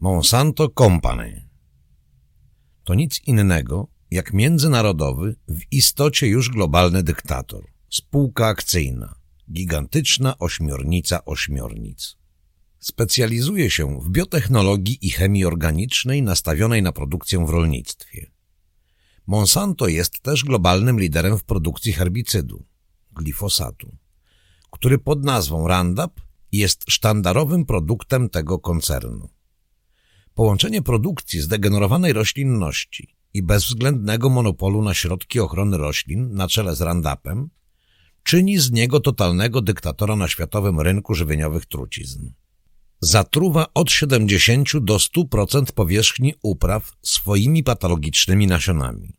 Monsanto Company to nic innego jak międzynarodowy, w istocie już globalny dyktator. Spółka akcyjna, gigantyczna ośmiornica ośmiornic. Specjalizuje się w biotechnologii i chemii organicznej nastawionej na produkcję w rolnictwie. Monsanto jest też globalnym liderem w produkcji herbicydu, glifosatu, który pod nazwą Roundup jest sztandarowym produktem tego koncernu. Połączenie produkcji zdegenerowanej roślinności i bezwzględnego monopolu na środki ochrony roślin na czele z Roundupem czyni z niego totalnego dyktatora na światowym rynku żywieniowych trucizn. Zatruwa od 70 do 100% powierzchni upraw swoimi patologicznymi nasionami.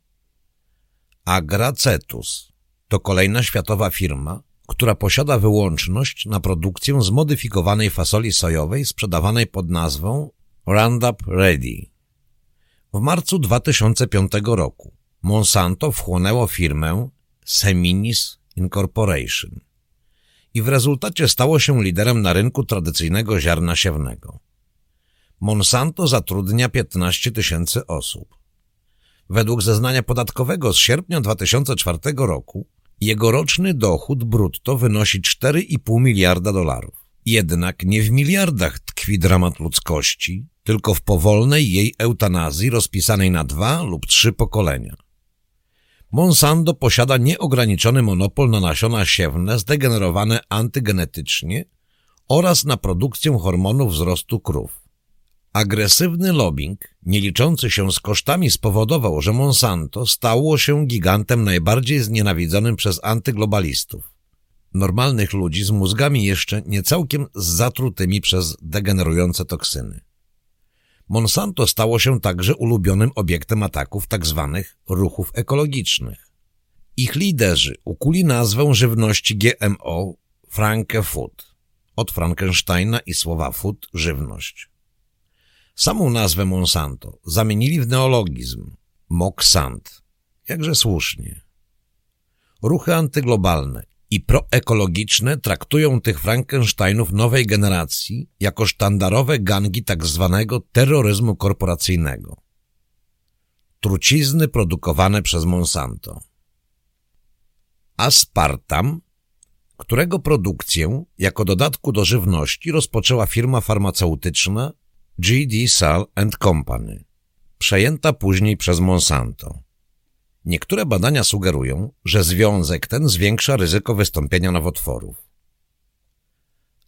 Agracetus to kolejna światowa firma, która posiada wyłączność na produkcję zmodyfikowanej fasoli sojowej sprzedawanej pod nazwą Roundup Ready. W marcu 2005 roku Monsanto wchłonęło firmę Seminis Incorporation i w rezultacie stało się liderem na rynku tradycyjnego ziarna siewnego. Monsanto zatrudnia 15 tysięcy osób. Według zeznania podatkowego z sierpnia 2004 roku jego roczny dochód brutto wynosi 4,5 miliarda dolarów. Jednak nie w miliardach tkwi dramat ludzkości, tylko w powolnej jej eutanazji rozpisanej na dwa lub trzy pokolenia. Monsanto posiada nieograniczony monopol na nasiona siewne zdegenerowane antygenetycznie oraz na produkcję hormonów wzrostu krów. Agresywny lobbying, nie liczący się z kosztami, spowodował, że Monsanto stało się gigantem najbardziej znienawidzonym przez antyglobalistów. Normalnych ludzi z mózgami jeszcze nie całkiem zatrutymi przez degenerujące toksyny. Monsanto stało się także ulubionym obiektem ataków tzw. Tak ruchów ekologicznych. Ich liderzy ukuli nazwę żywności GMO Franke Food, od Frankensteina i słowa food – żywność. Samą nazwę Monsanto zamienili w neologizm Moksant, jakże słusznie. Ruchy antyglobalne i proekologiczne traktują tych Frankensteinów nowej generacji jako sztandarowe gangi tak zwanego terroryzmu korporacyjnego. Trucizny produkowane przez Monsanto. Aspartam, którego produkcję jako dodatku do żywności rozpoczęła firma farmaceutyczna G.D. Sal Company, przejęta później przez Monsanto. Niektóre badania sugerują, że związek ten zwiększa ryzyko wystąpienia nowotworów.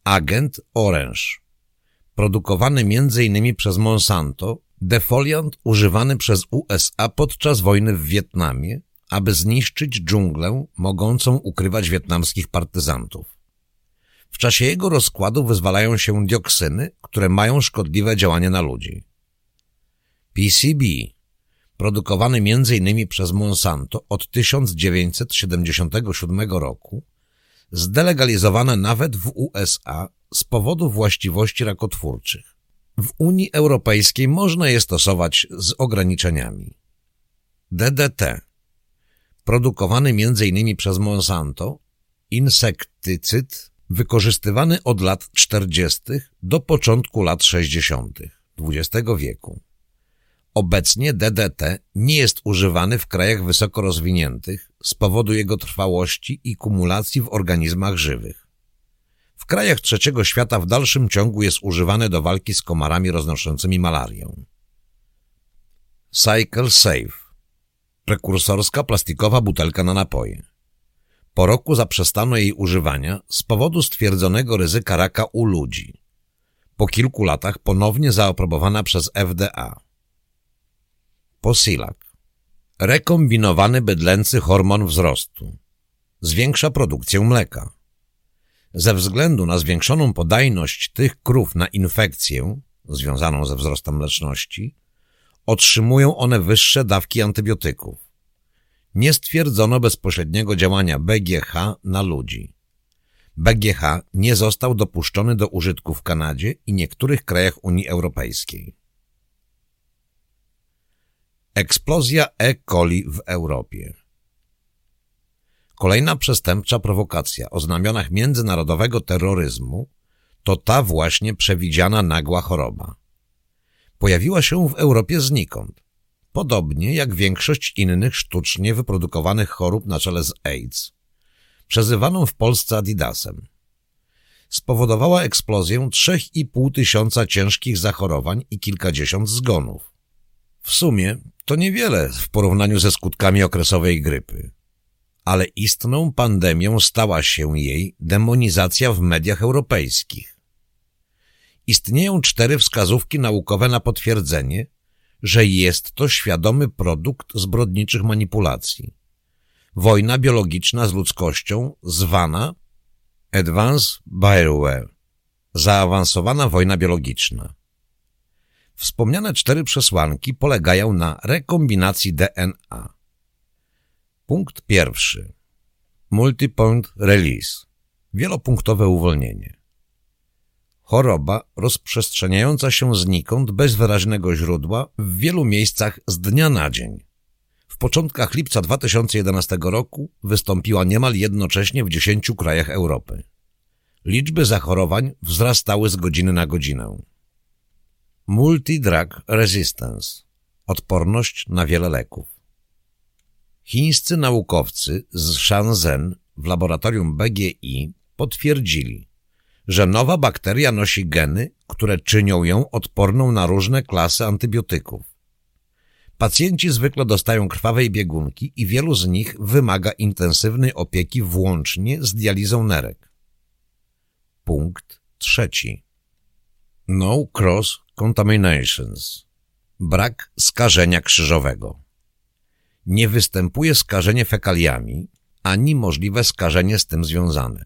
Agent Orange Produkowany m.in. przez Monsanto, defoliant używany przez USA podczas wojny w Wietnamie, aby zniszczyć dżunglę mogącą ukrywać wietnamskich partyzantów. W czasie jego rozkładu wyzwalają się dioksyny, które mają szkodliwe działanie na ludzi. PCB produkowany m.in. przez Monsanto od 1977 roku, zdelegalizowane nawet w USA z powodu właściwości rakotwórczych. W Unii Europejskiej można je stosować z ograniczeniami. DDT produkowany m.in. przez Monsanto, insektycyd wykorzystywany od lat 40. do początku lat 60. XX wieku. Obecnie DDT nie jest używany w krajach wysoko rozwiniętych z powodu jego trwałości i kumulacji w organizmach żywych. W krajach trzeciego świata w dalszym ciągu jest używany do walki z komarami roznoszącymi malarię. Cycle Safe Prekursorska plastikowa butelka na napoje. Po roku zaprzestano jej używania z powodu stwierdzonego ryzyka raka u ludzi. Po kilku latach ponownie zaaprobowana przez FDA. Posilak. Rekombinowany bydlęcy hormon wzrostu. Zwiększa produkcję mleka. Ze względu na zwiększoną podajność tych krów na infekcję, związaną ze wzrostem mleczności, otrzymują one wyższe dawki antybiotyków. Nie stwierdzono bezpośredniego działania BGH na ludzi. BGH nie został dopuszczony do użytku w Kanadzie i niektórych krajach Unii Europejskiej. Eksplozja E. coli w Europie Kolejna przestępcza prowokacja o znamionach międzynarodowego terroryzmu to ta właśnie przewidziana nagła choroba. pojawiła się w Europie znikąd, podobnie jak większość innych sztucznie wyprodukowanych chorób na czele z AIDS, przezywaną w Polsce Adidasem. Spowodowała eksplozję 3,5 tysiąca ciężkich zachorowań i kilkadziesiąt zgonów. W sumie to niewiele w porównaniu ze skutkami okresowej grypy. Ale istną pandemią stała się jej demonizacja w mediach europejskich. Istnieją cztery wskazówki naukowe na potwierdzenie, że jest to świadomy produkt zbrodniczych manipulacji. Wojna biologiczna z ludzkością zwana Advanced Bioware, zaawansowana wojna biologiczna. Wspomniane cztery przesłanki polegają na rekombinacji DNA. Punkt pierwszy. Multipoint release. Wielopunktowe uwolnienie. Choroba rozprzestrzeniająca się znikąd bez wyraźnego źródła w wielu miejscach z dnia na dzień. W początkach lipca 2011 roku wystąpiła niemal jednocześnie w 10 krajach Europy. Liczby zachorowań wzrastały z godziny na godzinę. Multidrug resistance – odporność na wiele leków. Chińscy naukowcy z Shenzhen w laboratorium BGI potwierdzili, że nowa bakteria nosi geny, które czynią ją odporną na różne klasy antybiotyków. Pacjenci zwykle dostają krwawej biegunki i wielu z nich wymaga intensywnej opieki włącznie z dializą nerek. Punkt trzeci. No cross contaminations. Brak skażenia krzyżowego. Nie występuje skażenie fekaliami, ani możliwe skażenie z tym związane.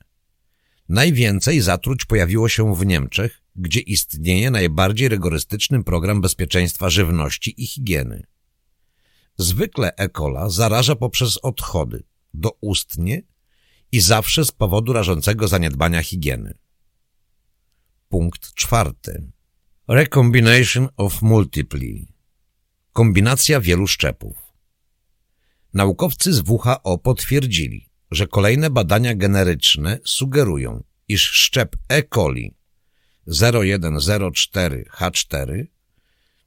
Najwięcej zatruć pojawiło się w Niemczech, gdzie istnieje najbardziej rygorystyczny program bezpieczeństwa żywności i higieny. Zwykle E. cola zaraża poprzez odchody, doustnie i zawsze z powodu rażącego zaniedbania higieny. Punkt czwarty. Recombination of multiply. Kombinacja wielu szczepów. Naukowcy z WHO potwierdzili, że kolejne badania generyczne sugerują, iż szczep E. coli 0104H4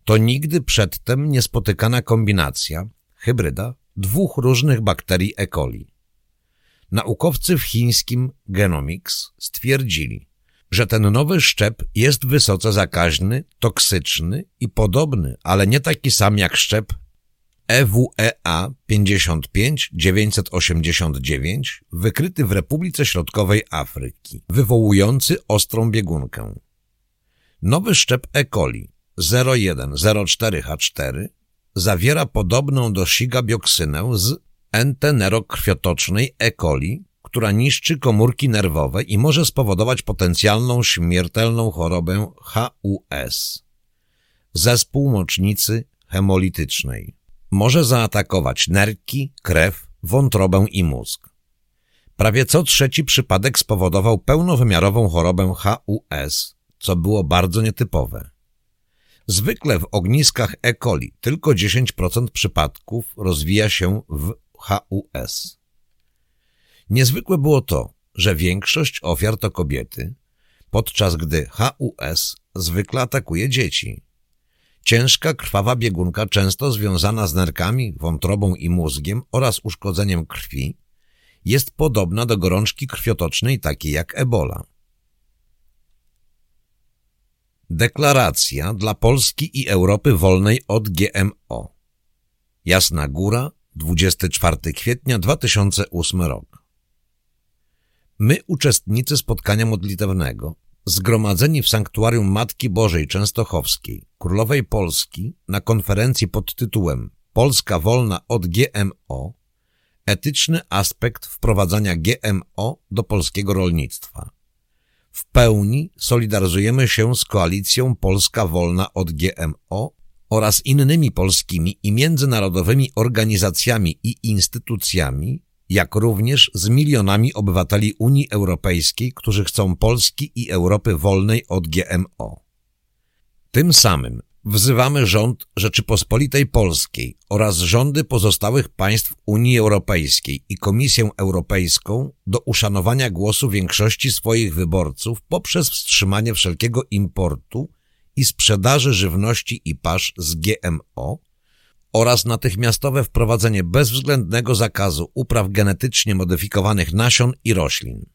to nigdy przedtem niespotykana kombinacja, hybryda, dwóch różnych bakterii E. coli. Naukowcy w chińskim Genomics stwierdzili, że ten nowy szczep jest wysoce zakaźny, toksyczny i podobny, ale nie taki sam jak szczep EWEA 55989 wykryty w Republice Środkowej Afryki, wywołujący ostrą biegunkę. Nowy szczep E. coli 0104H4 zawiera podobną do sigabioksynę z entenerokrwiotocznej E. coli, która niszczy komórki nerwowe i może spowodować potencjalną śmiertelną chorobę HUS. Zespół mocznicy hemolitycznej. Może zaatakować nerki, krew, wątrobę i mózg. Prawie co trzeci przypadek spowodował pełnowymiarową chorobę HUS, co było bardzo nietypowe. Zwykle w ogniskach E. coli tylko 10% przypadków rozwija się w HUS. Niezwykłe było to, że większość ofiar to kobiety, podczas gdy HUS zwykle atakuje dzieci. Ciężka, krwawa biegunka, często związana z nerkami, wątrobą i mózgiem oraz uszkodzeniem krwi, jest podobna do gorączki krwiotocznej takiej jak ebola. Deklaracja dla Polski i Europy wolnej od GMO Jasna Góra, 24 kwietnia 2008 rok My, uczestnicy spotkania modlitewnego, zgromadzeni w sanktuarium Matki Bożej Częstochowskiej, Królowej Polski, na konferencji pod tytułem Polska wolna od GMO, etyczny aspekt wprowadzania GMO do polskiego rolnictwa. W pełni solidaryzujemy się z koalicją Polska Wolna od GMO oraz innymi polskimi i międzynarodowymi organizacjami i instytucjami, jak również z milionami obywateli Unii Europejskiej, którzy chcą Polski i Europy wolnej od GMO. Tym samym wzywamy rząd Rzeczypospolitej Polskiej oraz rządy pozostałych państw Unii Europejskiej i Komisję Europejską do uszanowania głosu większości swoich wyborców poprzez wstrzymanie wszelkiego importu i sprzedaży żywności i pasz z GMO oraz natychmiastowe wprowadzenie bezwzględnego zakazu upraw genetycznie modyfikowanych nasion i roślin.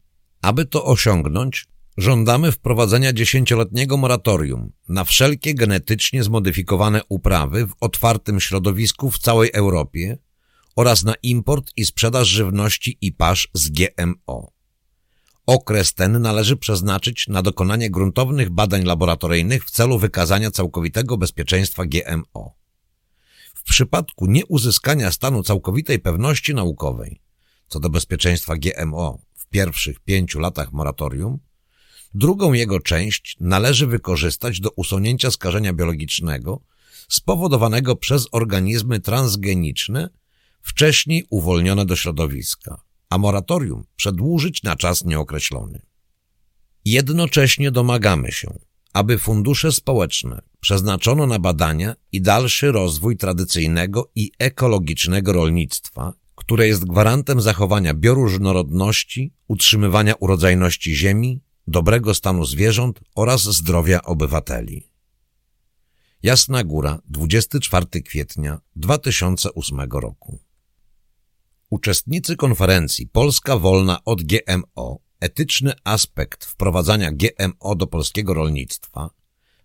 Aby to osiągnąć, żądamy wprowadzenia dziesięcioletniego moratorium na wszelkie genetycznie zmodyfikowane uprawy w otwartym środowisku w całej Europie oraz na import i sprzedaż żywności i pasz z GMO. Okres ten należy przeznaczyć na dokonanie gruntownych badań laboratoryjnych w celu wykazania całkowitego bezpieczeństwa GMO. Przypadku nieuzyskania stanu całkowitej pewności naukowej co do bezpieczeństwa GMO w pierwszych pięciu latach moratorium, drugą jego część należy wykorzystać do usunięcia skażenia biologicznego spowodowanego przez organizmy transgeniczne wcześniej uwolnione do środowiska a moratorium przedłużyć na czas nieokreślony. Jednocześnie domagamy się, aby fundusze społeczne przeznaczono na badania i dalszy rozwój tradycyjnego i ekologicznego rolnictwa, które jest gwarantem zachowania bioróżnorodności, utrzymywania urodzajności ziemi, dobrego stanu zwierząt oraz zdrowia obywateli. Jasna Góra, 24 kwietnia 2008 roku. Uczestnicy konferencji Polska wolna od GMO etyczny aspekt wprowadzania GMO do polskiego rolnictwa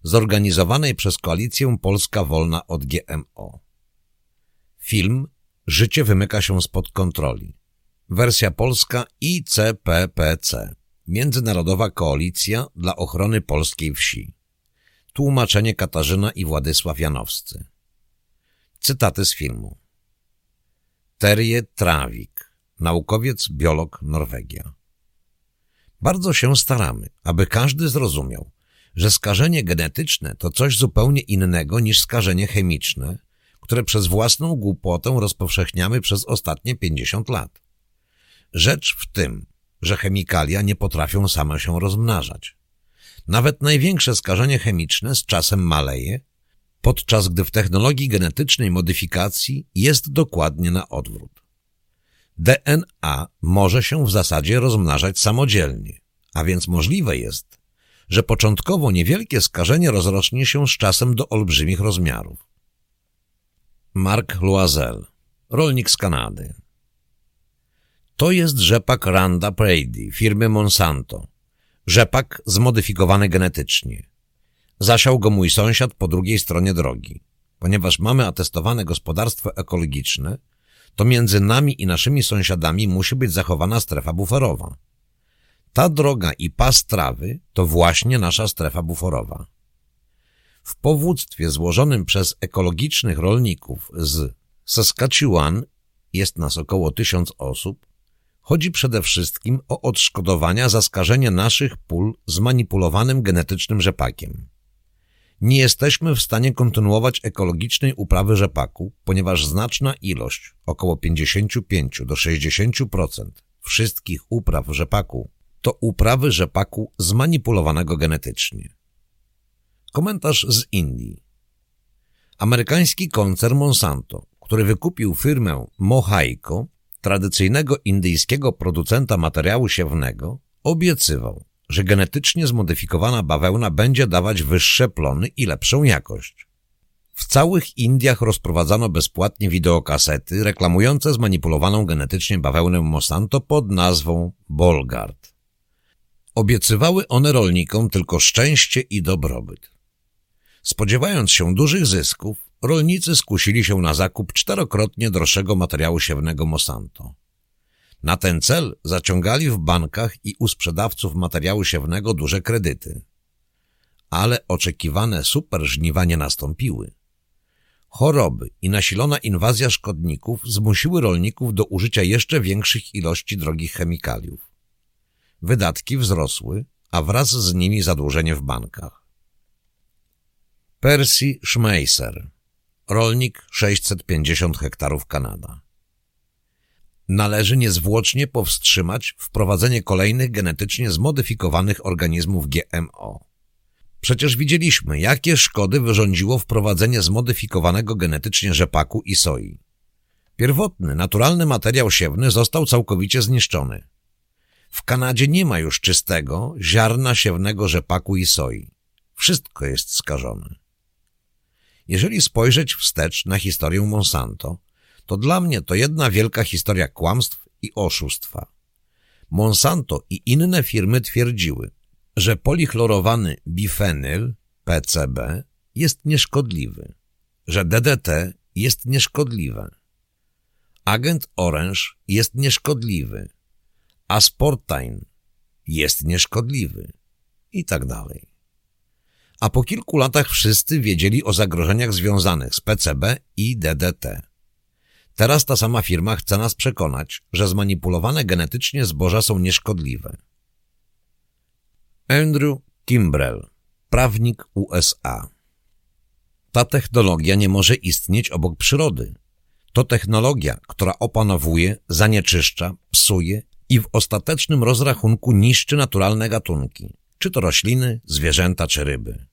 zorganizowanej przez koalicję Polska wolna od GMO. Film Życie wymyka się spod kontroli. Wersja polska ICPPC Międzynarodowa Koalicja dla Ochrony Polskiej Wsi. Tłumaczenie Katarzyna i Władysław Janowscy. Cytaty z filmu. Terje Trawik, naukowiec, biolog, Norwegia. Bardzo się staramy, aby każdy zrozumiał, że skażenie genetyczne to coś zupełnie innego niż skażenie chemiczne, które przez własną głupotę rozpowszechniamy przez ostatnie 50 lat. Rzecz w tym, że chemikalia nie potrafią same się rozmnażać. Nawet największe skażenie chemiczne z czasem maleje, podczas gdy w technologii genetycznej modyfikacji jest dokładnie na odwrót. DNA może się w zasadzie rozmnażać samodzielnie, a więc możliwe jest, że początkowo niewielkie skażenie rozrośnie się z czasem do olbrzymich rozmiarów. Mark Loisel, rolnik z Kanady. To jest rzepak Randa Brady firmy Monsanto. Rzepak zmodyfikowany genetycznie. Zasiał go mój sąsiad po drugiej stronie drogi. Ponieważ mamy atestowane gospodarstwo ekologiczne, to między nami i naszymi sąsiadami musi być zachowana strefa buferowa. Ta droga i pas trawy to właśnie nasza strefa buforowa. W powództwie złożonym przez ekologicznych rolników z Saskatchewan jest nas około tysiąc osób, chodzi przede wszystkim o odszkodowania za skażenie naszych pól zmanipulowanym genetycznym rzepakiem. Nie jesteśmy w stanie kontynuować ekologicznej uprawy rzepaku, ponieważ znaczna ilość, około 55 do 60% wszystkich upraw rzepaku to uprawy rzepaku zmanipulowanego genetycznie. Komentarz z Indii. Amerykański koncern Monsanto, który wykupił firmę Mohaiko, tradycyjnego indyjskiego producenta materiału siewnego, obiecywał, że genetycznie zmodyfikowana bawełna będzie dawać wyższe plony i lepszą jakość. W całych Indiach rozprowadzano bezpłatnie wideokasety reklamujące zmanipulowaną genetycznie bawełnę Monsanto pod nazwą Bolgard. Obiecywały one rolnikom tylko szczęście i dobrobyt. Spodziewając się dużych zysków, rolnicy skusili się na zakup czterokrotnie droższego materiału siewnego Monsanto. Na ten cel zaciągali w bankach i u sprzedawców materiału siewnego duże kredyty. Ale oczekiwane super żniwa nie nastąpiły. Choroby i nasilona inwazja szkodników zmusiły rolników do użycia jeszcze większych ilości drogich chemikaliów. Wydatki wzrosły, a wraz z nimi zadłużenie w bankach. Percy Schmeisser, rolnik 650 hektarów Kanada należy niezwłocznie powstrzymać wprowadzenie kolejnych genetycznie zmodyfikowanych organizmów GMO. Przecież widzieliśmy, jakie szkody wyrządziło wprowadzenie zmodyfikowanego genetycznie rzepaku i soi. Pierwotny, naturalny materiał siewny został całkowicie zniszczony. W Kanadzie nie ma już czystego, ziarna siewnego rzepaku i soi. Wszystko jest skażone. Jeżeli spojrzeć wstecz na historię Monsanto, to dla mnie to jedna wielka historia kłamstw i oszustwa. Monsanto i inne firmy twierdziły, że polichlorowany bifenyl, PCB, jest nieszkodliwy, że DDT jest nieszkodliwe, agent Orange jest nieszkodliwy, Asportine jest nieszkodliwy i tak dalej. A po kilku latach wszyscy wiedzieli o zagrożeniach związanych z PCB i DDT. Teraz ta sama firma chce nas przekonać, że zmanipulowane genetycznie zboża są nieszkodliwe. Andrew Kimbrell, prawnik USA Ta technologia nie może istnieć obok przyrody. To technologia, która opanowuje, zanieczyszcza, psuje i w ostatecznym rozrachunku niszczy naturalne gatunki, czy to rośliny, zwierzęta czy ryby.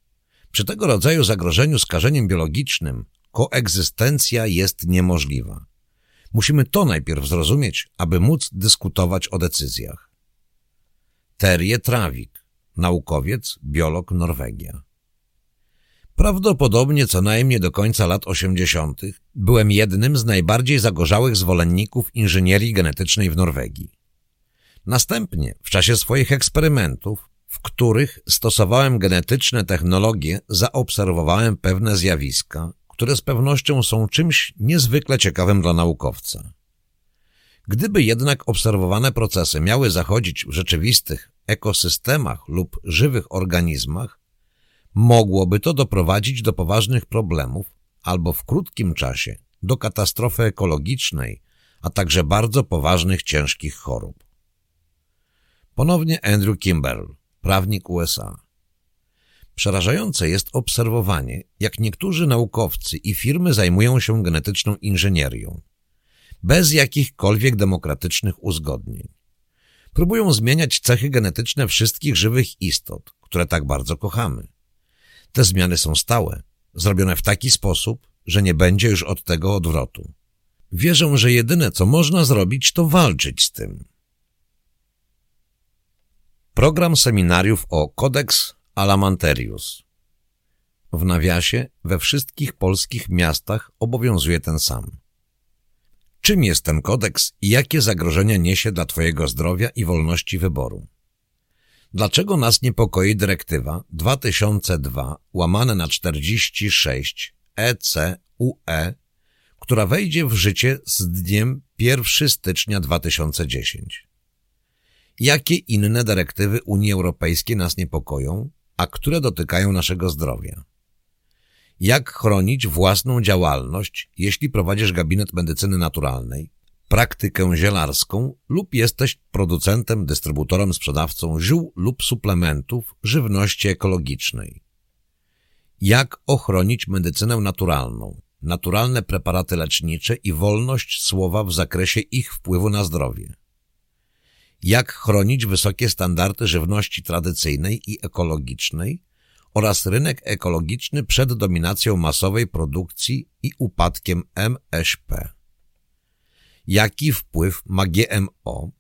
Przy tego rodzaju zagrożeniu skażeniem biologicznym koegzystencja jest niemożliwa. Musimy to najpierw zrozumieć, aby móc dyskutować o decyzjach. Terje Trawik, naukowiec, biolog Norwegia. Prawdopodobnie co najmniej do końca lat 80. byłem jednym z najbardziej zagorzałych zwolenników inżynierii genetycznej w Norwegii. Następnie, w czasie swoich eksperymentów, w których stosowałem genetyczne technologie, zaobserwowałem pewne zjawiska, które z pewnością są czymś niezwykle ciekawym dla naukowca. Gdyby jednak obserwowane procesy miały zachodzić w rzeczywistych ekosystemach lub żywych organizmach, mogłoby to doprowadzić do poważnych problemów albo w krótkim czasie do katastrofy ekologicznej, a także bardzo poważnych, ciężkich chorób. Ponownie Andrew Kimberl, prawnik USA. Przerażające jest obserwowanie, jak niektórzy naukowcy i firmy zajmują się genetyczną inżynierią, bez jakichkolwiek demokratycznych uzgodnień. Próbują zmieniać cechy genetyczne wszystkich żywych istot, które tak bardzo kochamy. Te zmiany są stałe, zrobione w taki sposób, że nie będzie już od tego odwrotu. Wierzę, że jedyne, co można zrobić, to walczyć z tym. Program seminariów o Codex Alamanterius. W nawiasie we wszystkich polskich miastach obowiązuje ten sam. Czym jest ten kodeks i jakie zagrożenia niesie dla Twojego zdrowia i wolności wyboru? Dlaczego nas niepokoi dyrektywa 2002 łamane na 46 EC-UE, która wejdzie w życie z dniem 1 stycznia 2010? Jakie inne dyrektywy Unii Europejskiej nas niepokoją, a które dotykają naszego zdrowia? Jak chronić własną działalność, jeśli prowadzisz gabinet medycyny naturalnej, praktykę zielarską lub jesteś producentem, dystrybutorem, sprzedawcą ziół lub suplementów żywności ekologicznej? Jak ochronić medycynę naturalną, naturalne preparaty lecznicze i wolność słowa w zakresie ich wpływu na zdrowie? Jak chronić wysokie standardy żywności tradycyjnej i ekologicznej oraz rynek ekologiczny przed dominacją masowej produkcji i upadkiem MŚP. Jaki wpływ ma GMO,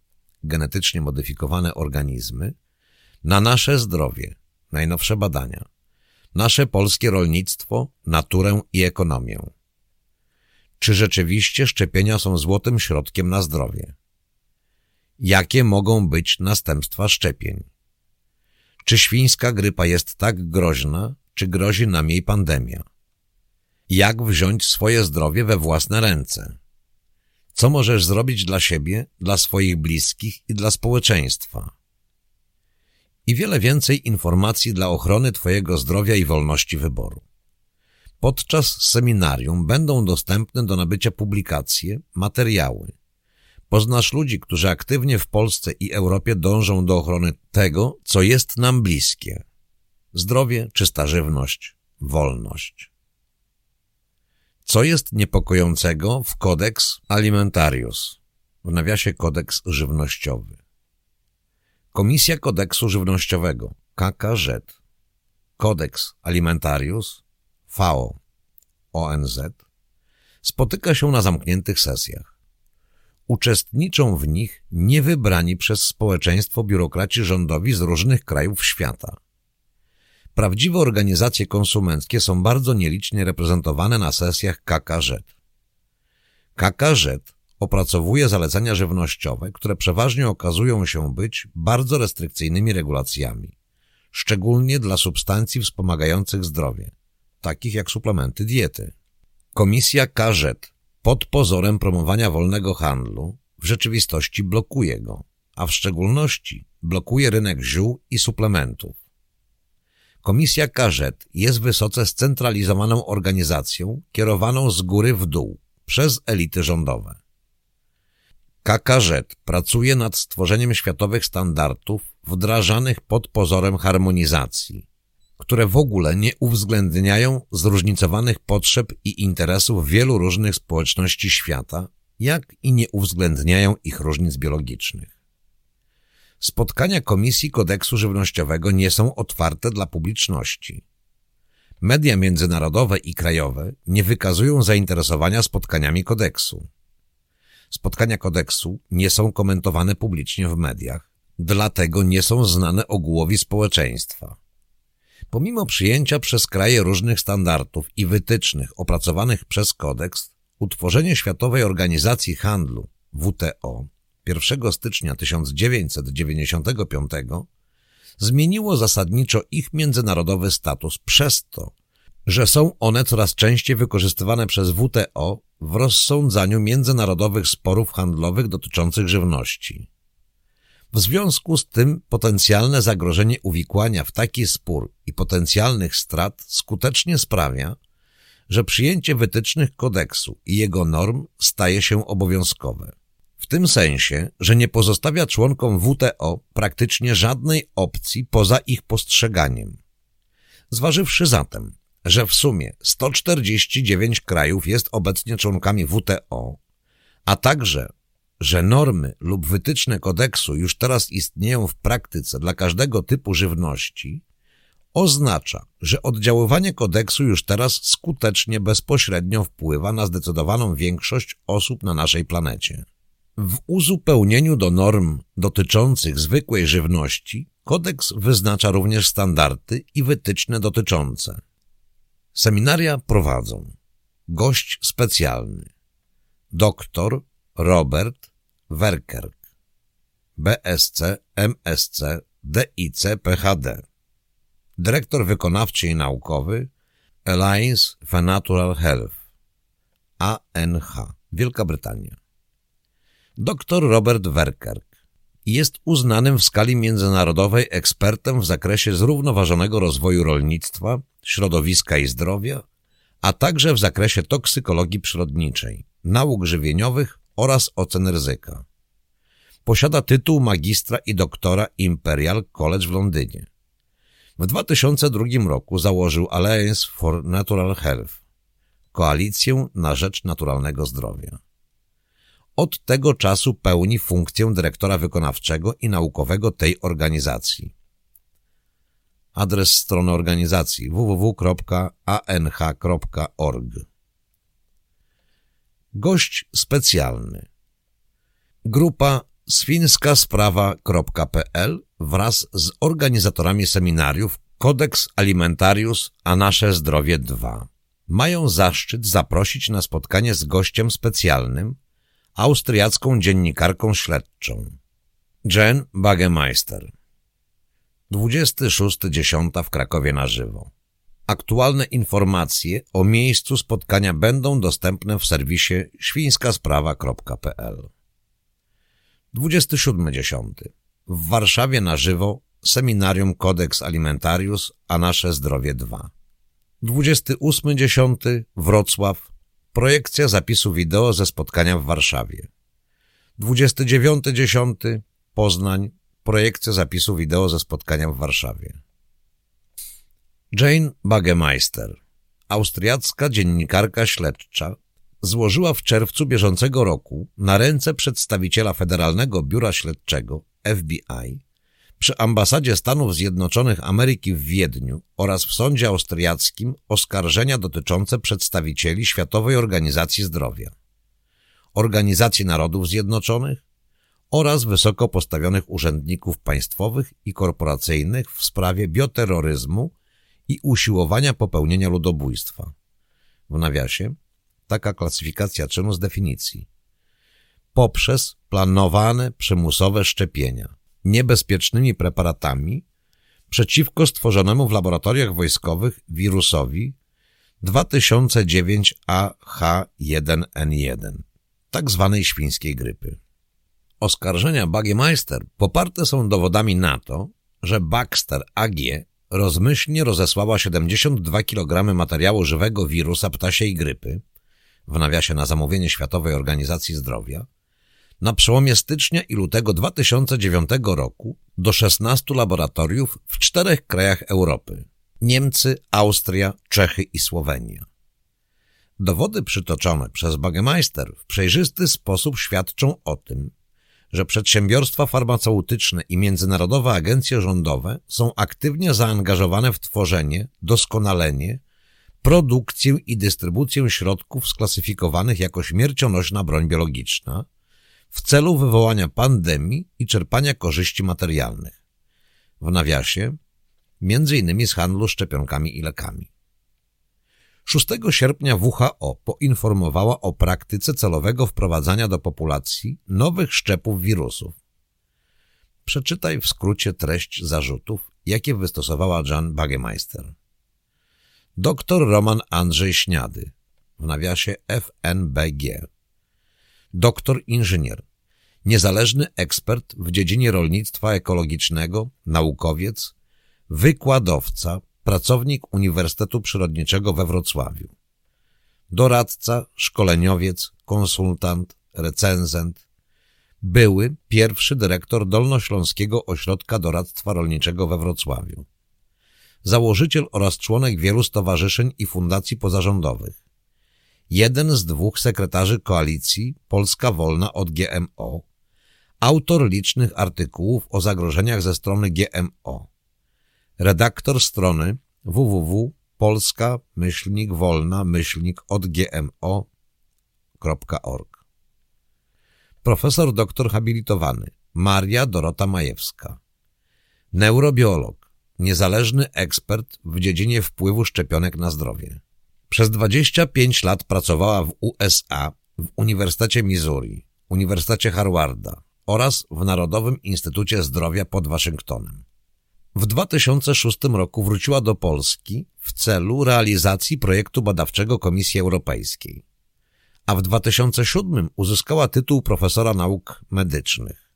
genetycznie modyfikowane organizmy, na nasze zdrowie, najnowsze badania, nasze polskie rolnictwo, naturę i ekonomię. Czy rzeczywiście szczepienia są złotym środkiem na zdrowie? Jakie mogą być następstwa szczepień? Czy świńska grypa jest tak groźna, czy grozi nam jej pandemia? Jak wziąć swoje zdrowie we własne ręce? Co możesz zrobić dla siebie, dla swoich bliskich i dla społeczeństwa? I wiele więcej informacji dla ochrony Twojego zdrowia i wolności wyboru. Podczas seminarium będą dostępne do nabycia publikacje, materiały, Poznasz ludzi, którzy aktywnie w Polsce i Europie dążą do ochrony tego, co jest nam bliskie. Zdrowie, czysta żywność, wolność. Co jest niepokojącego w Codex Alimentarius, w nawiasie Kodeks Żywnościowy? Komisja Kodeksu Żywnościowego, KKŻ, Kodeks Alimentarius, FAO, ONZ, spotyka się na zamkniętych sesjach. Uczestniczą w nich niewybrani przez społeczeństwo biurokraci rządowi z różnych krajów świata. Prawdziwe organizacje konsumenckie są bardzo nielicznie reprezentowane na sesjach KKŻ. KKŻ opracowuje zalecenia żywnościowe, które przeważnie okazują się być bardzo restrykcyjnymi regulacjami, szczególnie dla substancji wspomagających zdrowie, takich jak suplementy diety. Komisja KZ pod pozorem promowania wolnego handlu w rzeczywistości blokuje go, a w szczególności blokuje rynek ziół i suplementów. Komisja KZ jest wysoce scentralizowaną organizacją kierowaną z góry w dół przez elity rządowe. KKZ pracuje nad stworzeniem światowych standardów wdrażanych pod pozorem harmonizacji, które w ogóle nie uwzględniają zróżnicowanych potrzeb i interesów wielu różnych społeczności świata, jak i nie uwzględniają ich różnic biologicznych. Spotkania Komisji Kodeksu Żywnościowego nie są otwarte dla publiczności. Media międzynarodowe i krajowe nie wykazują zainteresowania spotkaniami kodeksu. Spotkania kodeksu nie są komentowane publicznie w mediach, dlatego nie są znane ogółowi społeczeństwa. Pomimo przyjęcia przez kraje różnych standardów i wytycznych opracowanych przez kodeks, utworzenie Światowej Organizacji Handlu WTO 1 stycznia 1995 zmieniło zasadniczo ich międzynarodowy status przez to, że są one coraz częściej wykorzystywane przez WTO w rozsądzaniu międzynarodowych sporów handlowych dotyczących żywności. W związku z tym potencjalne zagrożenie uwikłania w taki spór i potencjalnych strat skutecznie sprawia, że przyjęcie wytycznych kodeksu i jego norm staje się obowiązkowe. W tym sensie, że nie pozostawia członkom WTO praktycznie żadnej opcji poza ich postrzeganiem. Zważywszy zatem, że w sumie 149 krajów jest obecnie członkami WTO, a także, że normy lub wytyczne kodeksu już teraz istnieją w praktyce dla każdego typu żywności, oznacza, że oddziaływanie kodeksu już teraz skutecznie bezpośrednio wpływa na zdecydowaną większość osób na naszej planecie. W uzupełnieniu do norm dotyczących zwykłej żywności kodeks wyznacza również standardy i wytyczne dotyczące. Seminaria prowadzą. Gość specjalny. Dr Robert Werkerk. BSc, MSc, DIC, PhD dyrektor wykonawczy i naukowy Alliance for Natural Health ANH Wielka Brytania. Dr Robert Werkerk jest uznanym w skali międzynarodowej ekspertem w zakresie zrównoważonego rozwoju rolnictwa, środowiska i zdrowia, a także w zakresie toksykologii przyrodniczej, nauk żywieniowych oraz ocen ryzyka. Posiada tytuł magistra i doktora Imperial College w Londynie. W 2002 roku założył Alliance for Natural Health, koalicję na rzecz naturalnego zdrowia. Od tego czasu pełni funkcję dyrektora wykonawczego i naukowego tej organizacji. Adres strony organizacji www.anh.org Gość specjalny Grupa swinskasprawa.pl wraz z organizatorami seminariów Kodeks Alimentarius a Nasze Zdrowie 2 mają zaszczyt zaprosić na spotkanie z gościem specjalnym austriacką dziennikarką śledczą. Jen Bagemeister 26.10 w Krakowie na żywo. Aktualne informacje o miejscu spotkania będą dostępne w serwisie świńskasprawa.pl 27.10 W Warszawie na żywo Seminarium Kodeks Alimentarius a Nasze Zdrowie 2 28.10 Wrocław Projekcja zapisu wideo ze spotkania w Warszawie. 29.10 Poznań. Projekcja zapisu wideo ze spotkania w Warszawie. Jane Bagemeister, austriacka dziennikarka śledcza, złożyła w czerwcu bieżącego roku na ręce przedstawiciela Federalnego Biura Śledczego FBI przy ambasadzie Stanów Zjednoczonych Ameryki w Wiedniu oraz w sądzie austriackim oskarżenia dotyczące przedstawicieli Światowej Organizacji Zdrowia, Organizacji Narodów Zjednoczonych oraz wysoko postawionych urzędników państwowych i korporacyjnych w sprawie bioterroryzmu i usiłowania popełnienia ludobójstwa. W nawiasie taka klasyfikacja czynu z definicji. Poprzez planowane przymusowe szczepienia niebezpiecznymi preparatami przeciwko stworzonemu w laboratoriach wojskowych wirusowi 2009 AH1N1, tak zwanej świńskiej grypy. Oskarżenia Baggemeister poparte są dowodami na to, że Baxter AG rozmyślnie rozesłała 72 kg materiału żywego wirusa ptasiej grypy, w nawiasie na zamówienie Światowej Organizacji Zdrowia, na przełomie stycznia i lutego 2009 roku do 16 laboratoriów w czterech krajach Europy Niemcy, Austria, Czechy i Słowenia. Dowody przytoczone przez Bagemeister w przejrzysty sposób świadczą o tym, że przedsiębiorstwa farmaceutyczne i międzynarodowe agencje rządowe są aktywnie zaangażowane w tworzenie, doskonalenie, produkcję i dystrybucję środków sklasyfikowanych jako śmiercionośna broń biologiczna w celu wywołania pandemii i czerpania korzyści materialnych. W nawiasie, między innymi z handlu szczepionkami i lekami. 6 sierpnia WHO poinformowała o praktyce celowego wprowadzania do populacji nowych szczepów wirusów. Przeczytaj w skrócie treść zarzutów, jakie wystosowała Jan Bagemeister. Dr Roman Andrzej Śniady, w nawiasie FNBG. Doktor inżynier, niezależny ekspert w dziedzinie rolnictwa ekologicznego, naukowiec, wykładowca, pracownik Uniwersytetu Przyrodniczego we Wrocławiu. Doradca, szkoleniowiec, konsultant, recenzent. Były pierwszy dyrektor Dolnośląskiego Ośrodka Doradztwa Rolniczego we Wrocławiu. Założyciel oraz członek wielu stowarzyszeń i fundacji pozarządowych. Jeden z dwóch sekretarzy koalicji Polska Wolna od GMO. Autor licznych artykułów o zagrożeniach ze strony GMO redaktor strony www.polska-wolna-od-gmo.org Profesor doktor habilitowany Maria Dorota Majewska Neurobiolog, niezależny ekspert w dziedzinie wpływu szczepionek na zdrowie. Przez 25 lat pracowała w USA, w Uniwersytecie Missouri, Uniwersytecie Harvarda oraz w Narodowym Instytucie Zdrowia pod Waszyngtonem. W 2006 roku wróciła do Polski w celu realizacji projektu badawczego Komisji Europejskiej, a w 2007 uzyskała tytuł profesora nauk medycznych.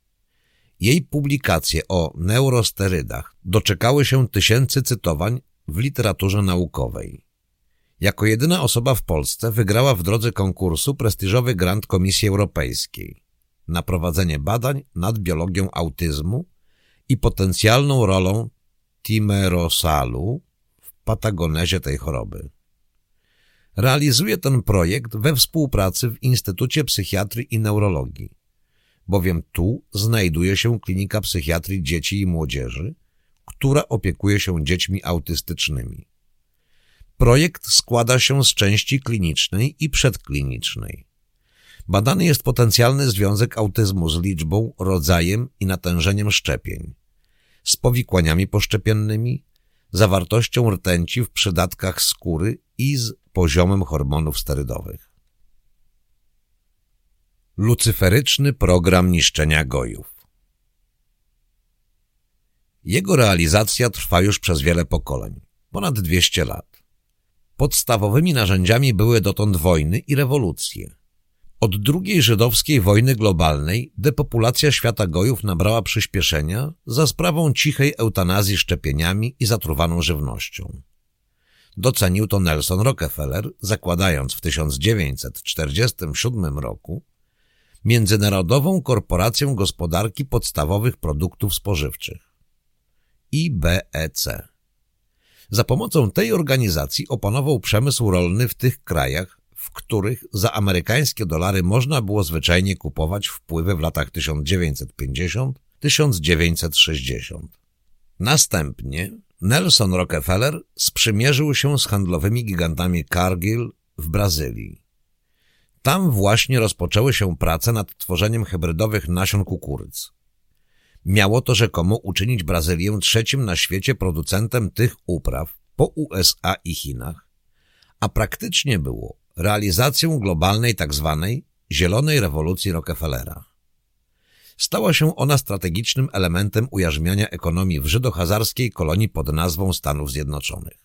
Jej publikacje o neurosterydach doczekały się tysięcy cytowań w literaturze naukowej. Jako jedyna osoba w Polsce wygrała w drodze konkursu prestiżowy grant Komisji Europejskiej na prowadzenie badań nad biologią autyzmu i potencjalną rolą timerosalu w patagonezie tej choroby. Realizuje ten projekt we współpracy w Instytucie Psychiatrii i Neurologii, bowiem tu znajduje się Klinika Psychiatrii Dzieci i Młodzieży, która opiekuje się dziećmi autystycznymi. Projekt składa się z części klinicznej i przedklinicznej. Badany jest potencjalny związek autyzmu z liczbą, rodzajem i natężeniem szczepień z powikłaniami poszczepiennymi, zawartością rtęci w przydatkach skóry i z poziomem hormonów sterydowych. Lucyferyczny program niszczenia gojów Jego realizacja trwa już przez wiele pokoleń, ponad 200 lat. Podstawowymi narzędziami były dotąd wojny i rewolucje – od II żydowskiej wojny globalnej depopulacja świata gojów nabrała przyspieszenia za sprawą cichej eutanazji szczepieniami i zatruwaną żywnością. Docenił to Nelson Rockefeller, zakładając w 1947 roku Międzynarodową Korporację Gospodarki Podstawowych Produktów Spożywczych IBEC. Za pomocą tej organizacji opanował przemysł rolny w tych krajach, w których za amerykańskie dolary można było zwyczajnie kupować wpływy w latach 1950-1960. Następnie Nelson Rockefeller sprzymierzył się z handlowymi gigantami Cargill w Brazylii. Tam właśnie rozpoczęły się prace nad tworzeniem hybrydowych nasion kukurydz. Miało to rzekomo uczynić Brazylię trzecim na świecie producentem tych upraw po USA i Chinach, a praktycznie było realizacją globalnej tzw. Tak zielonej rewolucji Rockefellera. Stała się ona strategicznym elementem ujarzmiania ekonomii w żydohazarskiej kolonii pod nazwą Stanów Zjednoczonych.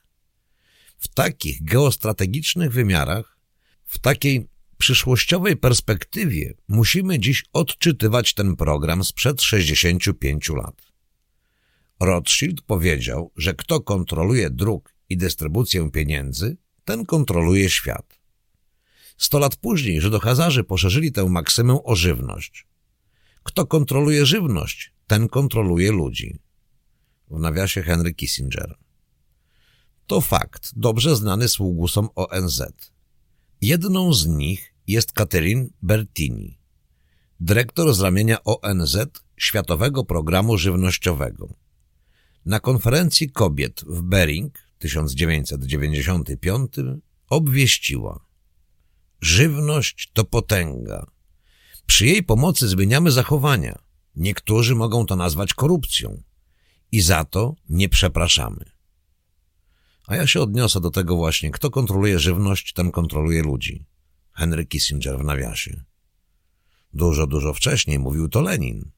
W takich geostrategicznych wymiarach, w takiej przyszłościowej perspektywie musimy dziś odczytywać ten program sprzed 65 lat. Rothschild powiedział, że kto kontroluje druk i dystrybucję pieniędzy, ten kontroluje świat. Sto lat później Żydohazarze poszerzyli tę maksymę o żywność. Kto kontroluje żywność, ten kontroluje ludzi. W nawiasie Henry Kissinger. To fakt, dobrze znany sługusom ONZ. Jedną z nich jest Catherine Bertini, dyrektor z ramienia ONZ Światowego Programu Żywnościowego. Na konferencji kobiet w Bering 1995 obwieściła Żywność to potęga. Przy jej pomocy zmieniamy zachowania. Niektórzy mogą to nazwać korupcją. I za to nie przepraszamy. A ja się odniosę do tego właśnie, kto kontroluje żywność, ten kontroluje ludzi. Henry Kissinger w nawiasie. Dużo, dużo wcześniej mówił to Lenin.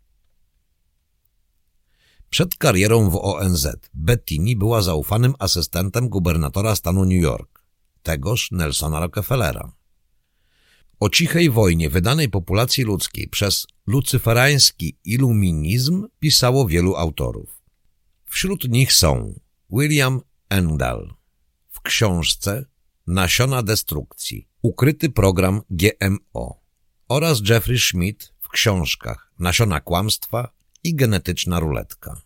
Przed karierą w ONZ Bettini była zaufanym asystentem gubernatora stanu New York, tegoż Nelsona Rockefellera. O cichej wojnie wydanej populacji ludzkiej przez lucyferański iluminizm pisało wielu autorów. Wśród nich są William Engdahl w książce Nasiona destrukcji, ukryty program GMO oraz Jeffrey Schmidt w książkach Nasiona kłamstwa i genetyczna ruletka.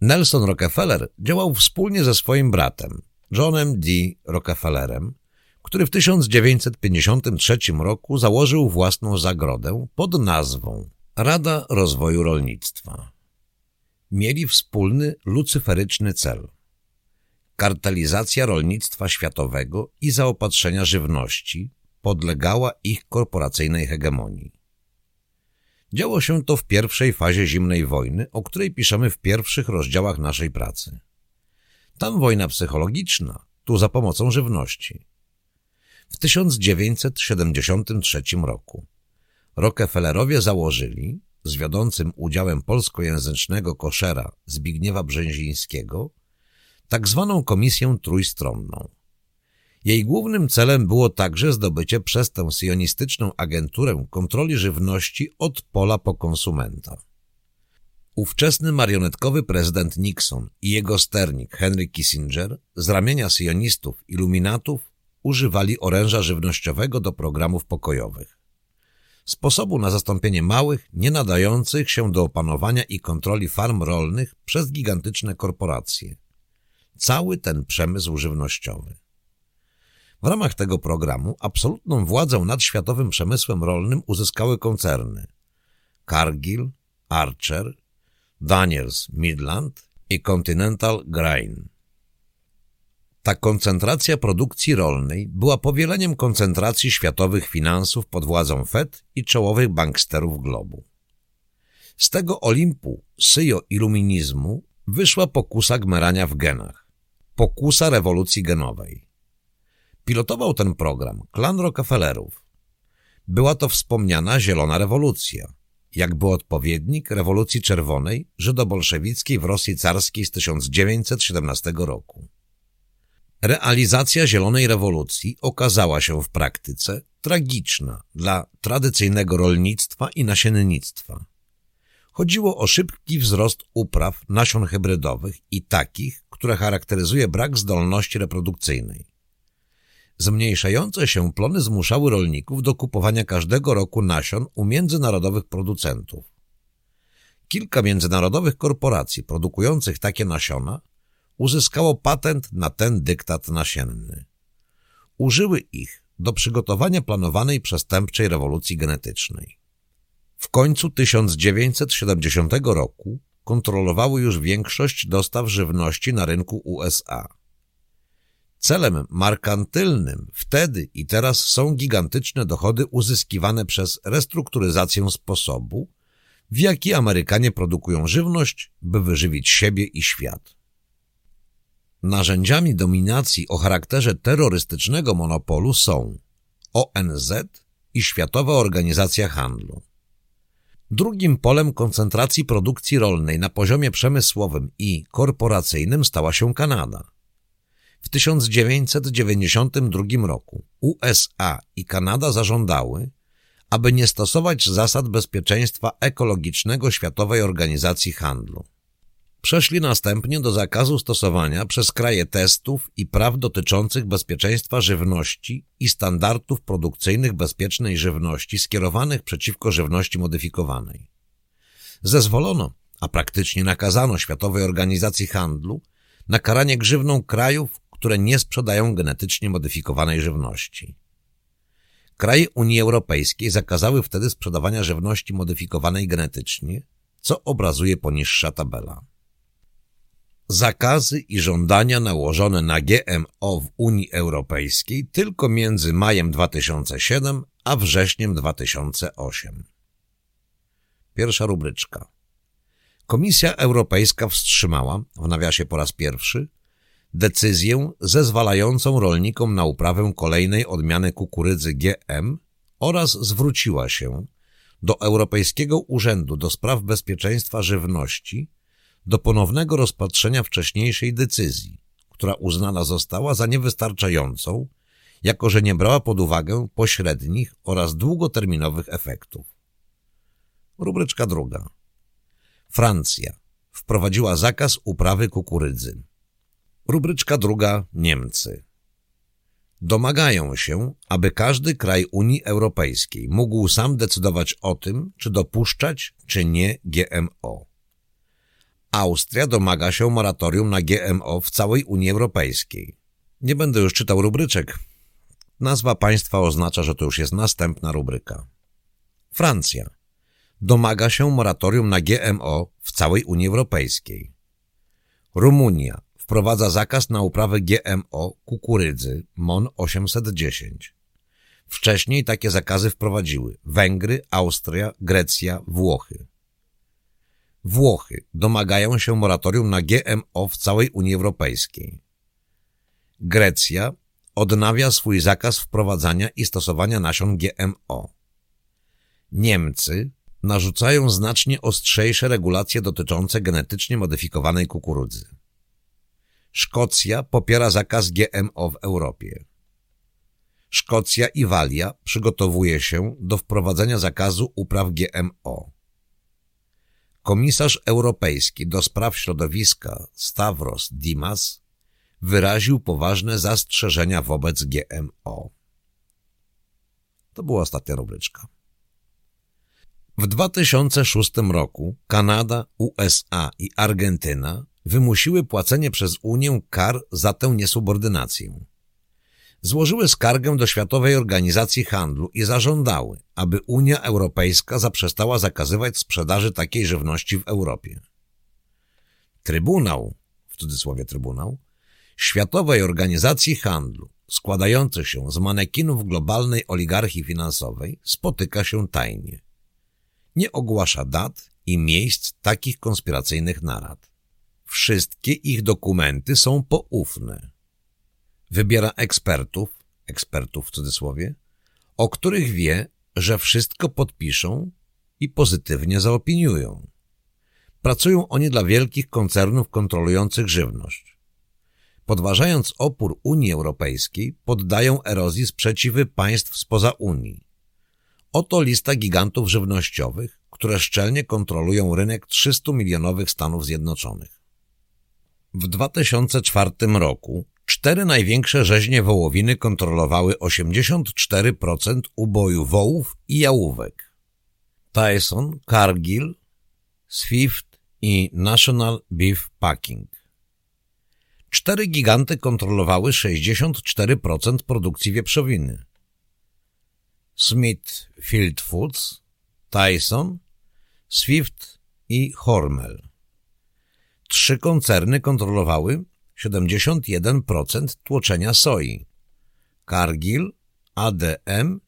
Nelson Rockefeller działał wspólnie ze swoim bratem, Johnem D. Rockefellerem, który w 1953 roku założył własną zagrodę pod nazwą Rada Rozwoju Rolnictwa. Mieli wspólny lucyferyczny cel – kartelizacja rolnictwa światowego i zaopatrzenia żywności podlegała ich korporacyjnej hegemonii. Działo się to w pierwszej fazie zimnej wojny, o której piszemy w pierwszych rozdziałach naszej pracy. Tam wojna psychologiczna, tu za pomocą żywności. W 1973 roku Rockefellerowie założyli, z wiodącym udziałem polskojęzycznego koszera Zbigniewa Brzęzińskiego, tak zwaną Komisję Trójstronną. Jej głównym celem było także zdobycie przez tę sionistyczną agenturę kontroli żywności od pola po konsumenta. Ówczesny marionetkowy prezydent Nixon i jego sternik Henry Kissinger z ramienia sionistów iluminatów używali oręża żywnościowego do programów pokojowych. Sposobu na zastąpienie małych, nie nadających się do opanowania i kontroli farm rolnych przez gigantyczne korporacje. Cały ten przemysł żywnościowy. W ramach tego programu absolutną władzę nad światowym przemysłem rolnym uzyskały koncerny Cargill, Archer, Daniels Midland i Continental Grain. Ta koncentracja produkcji rolnej była powieleniem koncentracji światowych finansów pod władzą Fed i czołowych banksterów globu. Z tego Olimpu syjo-iluminizmu wyszła pokusa gmerania w genach, pokusa rewolucji genowej. Pilotował ten program klan Rockefellerów. Była to wspomniana zielona rewolucja, jakby odpowiednik rewolucji czerwonej żydobolszewickiej w Rosji carskiej z 1917 roku. Realizacja zielonej rewolucji okazała się w praktyce tragiczna dla tradycyjnego rolnictwa i nasiennictwa. Chodziło o szybki wzrost upraw nasion hybrydowych i takich, które charakteryzuje brak zdolności reprodukcyjnej. Zmniejszające się plony zmuszały rolników do kupowania każdego roku nasion u międzynarodowych producentów. Kilka międzynarodowych korporacji produkujących takie nasiona uzyskało patent na ten dyktat nasienny. Użyły ich do przygotowania planowanej przestępczej rewolucji genetycznej. W końcu 1970 roku kontrolowały już większość dostaw żywności na rynku USA. Celem markantylnym wtedy i teraz są gigantyczne dochody uzyskiwane przez restrukturyzację sposobu, w jaki Amerykanie produkują żywność, by wyżywić siebie i świat. Narzędziami dominacji o charakterze terrorystycznego monopolu są ONZ i Światowa Organizacja Handlu. Drugim polem koncentracji produkcji rolnej na poziomie przemysłowym i korporacyjnym stała się Kanada. W 1992 roku USA i Kanada zażądały, aby nie stosować zasad bezpieczeństwa ekologicznego Światowej Organizacji Handlu. Przeszli następnie do zakazu stosowania przez kraje testów i praw dotyczących bezpieczeństwa żywności i standardów produkcyjnych bezpiecznej żywności skierowanych przeciwko żywności modyfikowanej. Zezwolono, a praktycznie nakazano Światowej Organizacji Handlu na karanie grzywną krajów, które nie sprzedają genetycznie modyfikowanej żywności. Kraje Unii Europejskiej zakazały wtedy sprzedawania żywności modyfikowanej genetycznie, co obrazuje poniższa tabela. Zakazy i żądania nałożone na GMO w Unii Europejskiej tylko między majem 2007 a wrześniem 2008. Pierwsza rubryczka. Komisja Europejska wstrzymała, w nawiasie po raz pierwszy, decyzję zezwalającą rolnikom na uprawę kolejnej odmiany kukurydzy GM oraz zwróciła się do Europejskiego Urzędu do Spraw Bezpieczeństwa Żywności do ponownego rozpatrzenia wcześniejszej decyzji, która uznana została za niewystarczającą, jako że nie brała pod uwagę pośrednich oraz długoterminowych efektów. Rubryczka druga. Francja wprowadziła zakaz uprawy kukurydzy. Rubryczka druga. Niemcy. Domagają się, aby każdy kraj Unii Europejskiej mógł sam decydować o tym, czy dopuszczać, czy nie GMO. Austria domaga się moratorium na GMO w całej Unii Europejskiej. Nie będę już czytał rubryczek. Nazwa państwa oznacza, że to już jest następna rubryka. Francja domaga się moratorium na GMO w całej Unii Europejskiej. Rumunia wprowadza zakaz na uprawę GMO kukurydzy MON 810. Wcześniej takie zakazy wprowadziły Węgry, Austria, Grecja, Włochy. Włochy domagają się moratorium na GMO w całej Unii Europejskiej. Grecja odnawia swój zakaz wprowadzania i stosowania nasion GMO. Niemcy narzucają znacznie ostrzejsze regulacje dotyczące genetycznie modyfikowanej kukurydzy. Szkocja popiera zakaz GMO w Europie. Szkocja i Walia przygotowuje się do wprowadzenia zakazu upraw GMO. Komisarz Europejski do spraw środowiska Stavros Dimas wyraził poważne zastrzeżenia wobec GMO. To była ostatnia rubryczka. W 2006 roku Kanada, USA i Argentyna wymusiły płacenie przez Unię kar za tę niesubordynację. Złożyły skargę do Światowej Organizacji Handlu i zażądały, aby Unia Europejska zaprzestała zakazywać sprzedaży takiej żywności w Europie. Trybunał, w cudzysłowie Trybunał, Światowej Organizacji Handlu, składający się z manekinów globalnej oligarchii finansowej, spotyka się tajnie. Nie ogłasza dat i miejsc takich konspiracyjnych narad. Wszystkie ich dokumenty są poufne. Wybiera ekspertów, ekspertów w cudzysłowie, o których wie, że wszystko podpiszą i pozytywnie zaopiniują. Pracują oni dla wielkich koncernów kontrolujących żywność. Podważając opór Unii Europejskiej, poddają erozji sprzeciwy państw spoza Unii. Oto lista gigantów żywnościowych, które szczelnie kontrolują rynek 300 milionowych Stanów Zjednoczonych. W 2004 roku cztery największe rzeźnie wołowiny kontrolowały 84% uboju wołów i jałówek. Tyson, Cargill, Swift i National Beef Packing. Cztery giganty kontrolowały 64% produkcji wieprzowiny. Smithfield Foods, Tyson, Swift i Hormel. Trzy koncerny kontrolowały 71% tłoczenia soi. Cargill, ADM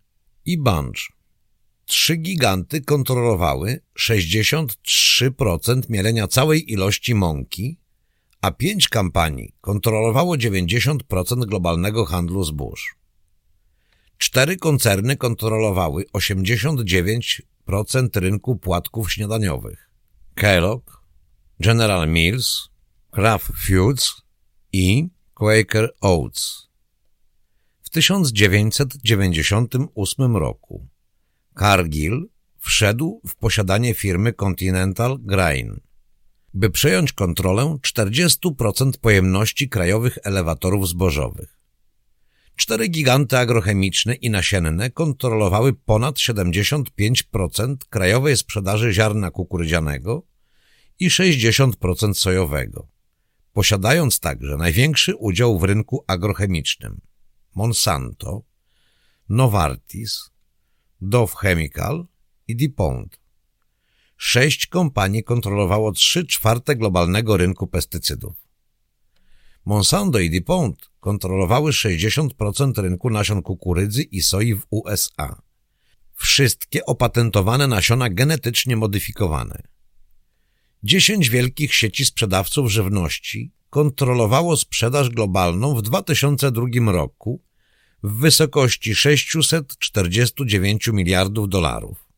i Bunch. Trzy giganty kontrolowały 63% mielenia całej ilości mąki, a pięć kampanii kontrolowało 90% globalnego handlu zbóż. Cztery koncerny kontrolowały 89% rynku płatków śniadaniowych. Kellogg, General Mills, Kraft Foods i Quaker Oats. W 1998 roku Cargill wszedł w posiadanie firmy Continental Grain, by przejąć kontrolę 40% pojemności krajowych elewatorów zbożowych. Cztery giganty agrochemiczne i nasienne kontrolowały ponad 75% krajowej sprzedaży ziarna kukurydzianego i 60% sojowego, posiadając także największy udział w rynku agrochemicznym Monsanto, Novartis, Dove Chemical i DuPont. Sześć kompanii kontrolowało trzy czwarte globalnego rynku pestycydów. Monsanto i DuPont kontrolowały 60% rynku nasion kukurydzy i soi w USA. Wszystkie opatentowane nasiona genetycznie modyfikowane. Dziesięć wielkich sieci sprzedawców żywności kontrolowało sprzedaż globalną w 2002 roku w wysokości 649 miliardów dolarów,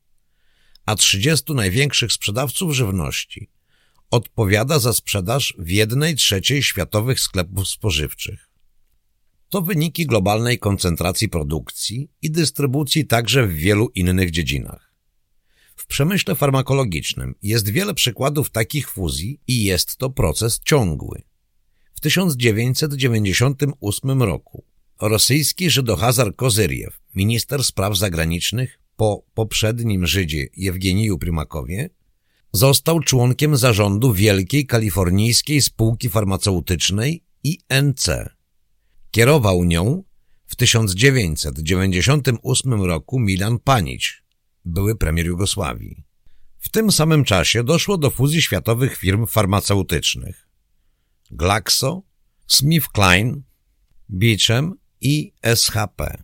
a 30 największych sprzedawców żywności odpowiada za sprzedaż w jednej trzeciej światowych sklepów spożywczych. To wyniki globalnej koncentracji produkcji i dystrybucji także w wielu innych dziedzinach. Przemyśle farmakologicznym jest wiele przykładów takich fuzji i jest to proces ciągły. W 1998 roku rosyjski Żydohazar Kozyriew, minister spraw zagranicznych po poprzednim Żydzie Jewgeniju Prymakowie, został członkiem zarządu Wielkiej Kalifornijskiej Spółki Farmaceutycznej INC. Kierował nią w 1998 roku Milan Panić, były premier Jugosławii. W tym samym czasie doszło do fuzji światowych firm farmaceutycznych. Glaxo, SmithKline, Beechem i SHP.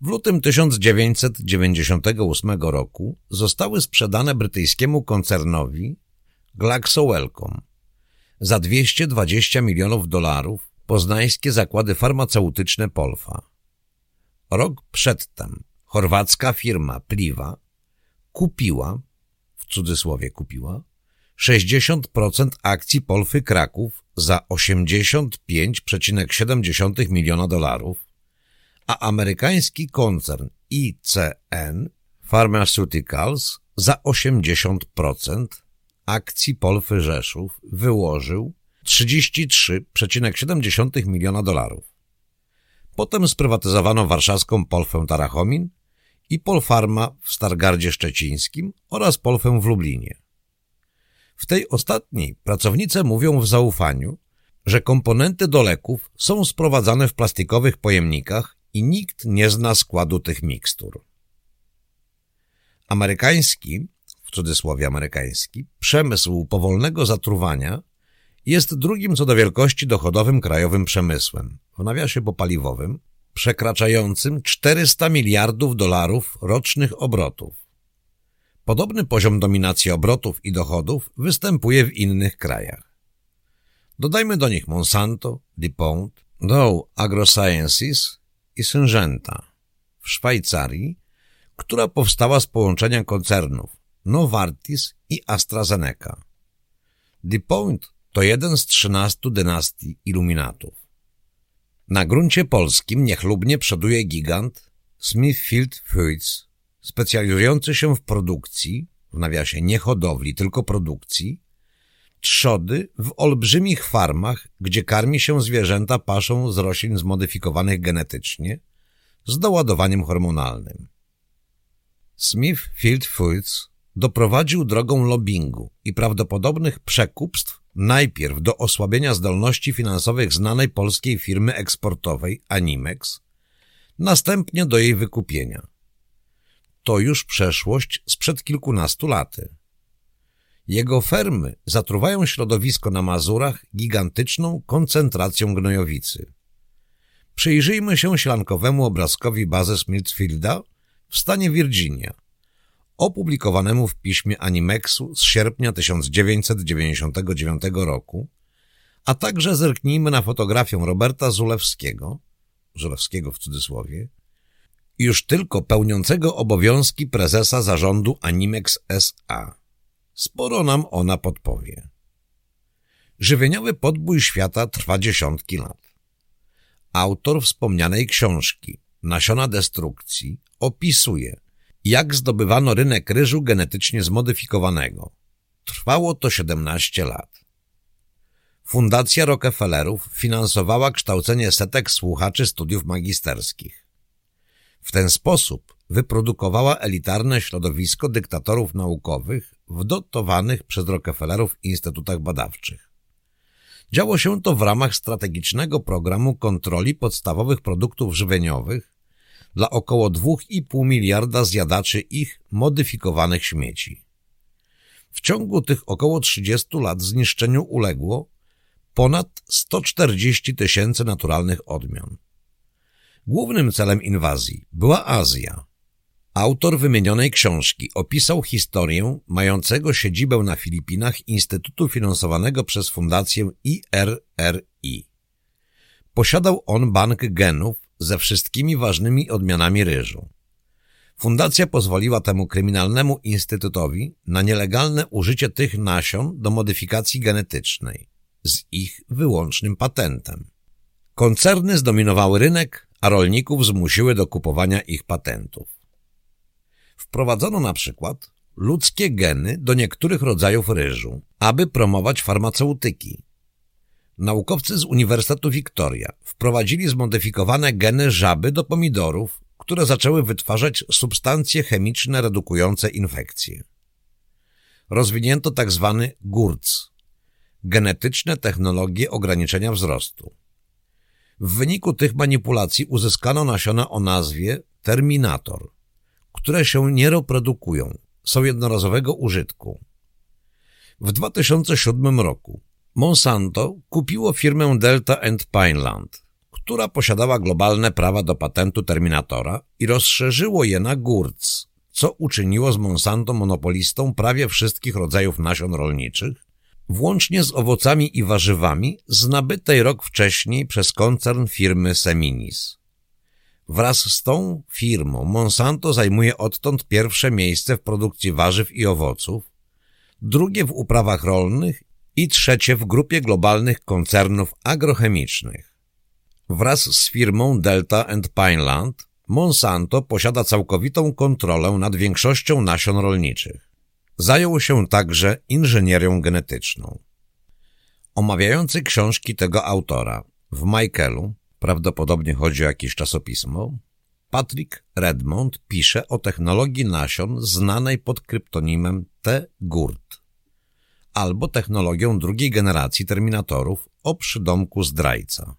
W lutym 1998 roku zostały sprzedane brytyjskiemu koncernowi Glaxo Wellcome za 220 milionów dolarów poznańskie zakłady farmaceutyczne Polfa. Rok przedtem chorwacka firma Pliwa kupiła, w cudzysłowie kupiła, 60% akcji Polfy Kraków za 85,7 miliona dolarów, a amerykański koncern ICN Pharmaceuticals za 80% akcji Polfy Rzeszów wyłożył 33,7 miliona dolarów. Potem sprywatyzowano warszawską Polfę Tarachomin i Polfarma w Stargardzie Szczecińskim oraz Polfę w Lublinie. W tej ostatniej pracownice mówią w zaufaniu, że komponenty do leków są sprowadzane w plastikowych pojemnikach i nikt nie zna składu tych mikstur. Amerykański, w cudzysłowie amerykański, przemysł powolnego zatruwania jest drugim co do wielkości dochodowym krajowym przemysłem, w nawiasie popaliwowym, przekraczającym 400 miliardów dolarów rocznych obrotów. Podobny poziom dominacji obrotów i dochodów występuje w innych krajach. Dodajmy do nich Monsanto, DuPont, Dow AgroSciences i Syngenta w Szwajcarii, która powstała z połączenia koncernów Novartis i AstraZeneca. DuPont to jeden z trzynastu dynastii iluminatów. Na gruncie polskim niechlubnie przoduje gigant Smithfield Foods, specjalizujący się w produkcji, w nawiasie nie hodowli, tylko produkcji, trzody w olbrzymich farmach, gdzie karmi się zwierzęta paszą z roślin zmodyfikowanych genetycznie, z doładowaniem hormonalnym. Smithfield Foods doprowadził drogą lobbingu i prawdopodobnych przekupstw najpierw do osłabienia zdolności finansowych znanej polskiej firmy eksportowej Animex, następnie do jej wykupienia. To już przeszłość sprzed kilkunastu laty. Jego fermy zatruwają środowisko na Mazurach gigantyczną koncentracją gnojowicy. Przyjrzyjmy się ślankowemu obrazkowi bazy Smithfielda w stanie Virginia, opublikowanemu w piśmie Animexu z sierpnia 1999 roku, a także zerknijmy na fotografię Roberta Zulewskiego, Zulewskiego w cudzysłowie, już tylko pełniącego obowiązki prezesa zarządu Animex S.A. Sporo nam ona podpowie. Żywieniowy podbój świata trwa dziesiątki lat. Autor wspomnianej książki Nasiona destrukcji opisuje, jak zdobywano rynek ryżu genetycznie zmodyfikowanego. Trwało to 17 lat. Fundacja Rockefellerów finansowała kształcenie setek słuchaczy studiów magisterskich. W ten sposób wyprodukowała elitarne środowisko dyktatorów naukowych w dotowanych przez Rockefellerów instytutach badawczych. Działo się to w ramach strategicznego programu kontroli podstawowych produktów żywieniowych dla około 2,5 miliarda zjadaczy ich modyfikowanych śmieci. W ciągu tych około 30 lat zniszczeniu uległo ponad 140 tysięcy naturalnych odmian. Głównym celem inwazji była Azja. Autor wymienionej książki opisał historię mającego siedzibę na Filipinach Instytutu finansowanego przez fundację IRRI. Posiadał on bank genów ze wszystkimi ważnymi odmianami ryżu. Fundacja pozwoliła temu kryminalnemu instytutowi na nielegalne użycie tych nasion do modyfikacji genetycznej z ich wyłącznym patentem. Koncerny zdominowały rynek, a rolników zmusiły do kupowania ich patentów. Wprowadzono na przykład ludzkie geny do niektórych rodzajów ryżu, aby promować farmaceutyki. Naukowcy z Uniwersytetu Victoria wprowadzili zmodyfikowane geny żaby do pomidorów, które zaczęły wytwarzać substancje chemiczne redukujące infekcje. Rozwinięto tzw. Tak GURC – genetyczne technologie ograniczenia wzrostu. W wyniku tych manipulacji uzyskano nasiona o nazwie Terminator, które się nie reprodukują, są jednorazowego użytku. W 2007 roku Monsanto kupiło firmę Delta and Pineland, która posiadała globalne prawa do patentu Terminatora i rozszerzyło je na GURC, co uczyniło z Monsanto monopolistą prawie wszystkich rodzajów nasion rolniczych, włącznie z owocami i warzywami z nabytej rok wcześniej przez koncern firmy Seminis. Wraz z tą firmą Monsanto zajmuje odtąd pierwsze miejsce w produkcji warzyw i owoców, drugie w uprawach rolnych i trzecie w grupie globalnych koncernów agrochemicznych. Wraz z firmą Delta and Pineland Monsanto posiada całkowitą kontrolę nad większością nasion rolniczych. Zajął się także inżynierią genetyczną. Omawiający książki tego autora w Michaelu, prawdopodobnie chodzi o jakieś czasopismo, Patrick Redmond pisze o technologii nasion znanej pod kryptonimem T-Gurt albo technologią drugiej generacji terminatorów o przydomku zdrajca.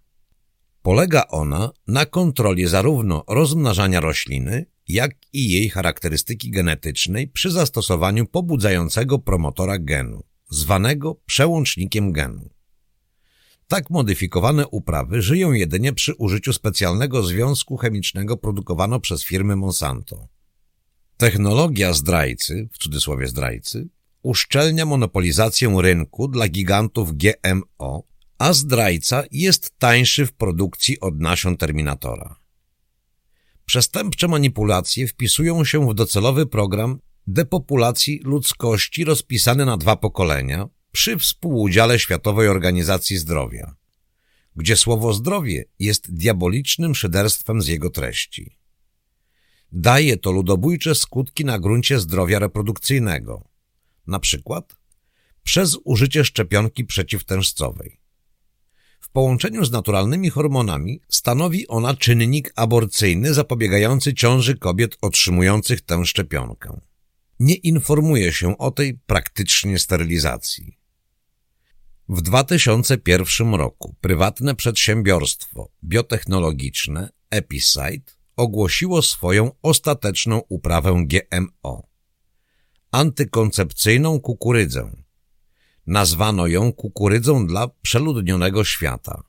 Polega ona na kontroli zarówno rozmnażania rośliny, jak i jej charakterystyki genetycznej przy zastosowaniu pobudzającego promotora genu, zwanego przełącznikiem genu. Tak modyfikowane uprawy żyją jedynie przy użyciu specjalnego związku chemicznego produkowano przez firmy Monsanto. Technologia zdrajcy, w cudzysłowie zdrajcy, uszczelnia monopolizację rynku dla gigantów GMO, a zdrajca jest tańszy w produkcji od nasion Terminatora. Przestępcze manipulacje wpisują się w docelowy program depopulacji ludzkości rozpisany na dwa pokolenia przy współudziale Światowej Organizacji Zdrowia, gdzie słowo zdrowie jest diabolicznym szyderstwem z jego treści. Daje to ludobójcze skutki na gruncie zdrowia reprodukcyjnego, na przykład przez użycie szczepionki przeciwtężcowej połączeniu z naturalnymi hormonami stanowi ona czynnik aborcyjny zapobiegający ciąży kobiet otrzymujących tę szczepionkę. Nie informuje się o tej praktycznie sterylizacji. W 2001 roku prywatne przedsiębiorstwo biotechnologiczne Episite ogłosiło swoją ostateczną uprawę GMO. Antykoncepcyjną kukurydzę, Nazwano ją kukurydzą dla przeludnionego świata.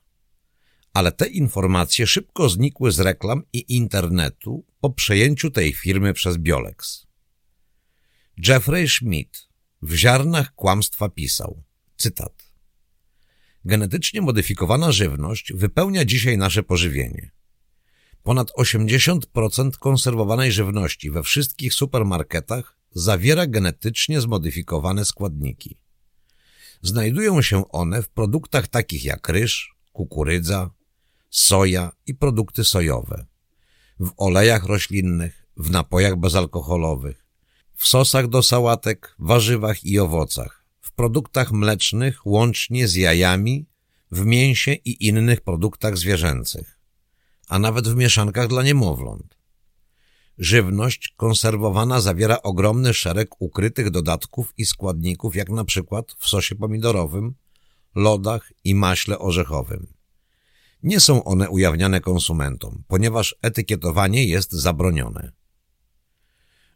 Ale te informacje szybko znikły z reklam i internetu po przejęciu tej firmy przez Biolex. Jeffrey Schmidt w ziarnach kłamstwa pisał, cytat, Genetycznie modyfikowana żywność wypełnia dzisiaj nasze pożywienie. Ponad 80% konserwowanej żywności we wszystkich supermarketach zawiera genetycznie zmodyfikowane składniki. Znajdują się one w produktach takich jak ryż, kukurydza, soja i produkty sojowe, w olejach roślinnych, w napojach bezalkoholowych, w sosach do sałatek, warzywach i owocach, w produktach mlecznych łącznie z jajami, w mięsie i innych produktach zwierzęcych, a nawet w mieszankach dla niemowląt. Żywność konserwowana zawiera ogromny szereg ukrytych dodatków i składników, jak na przykład w sosie pomidorowym, lodach i maśle orzechowym. Nie są one ujawniane konsumentom, ponieważ etykietowanie jest zabronione.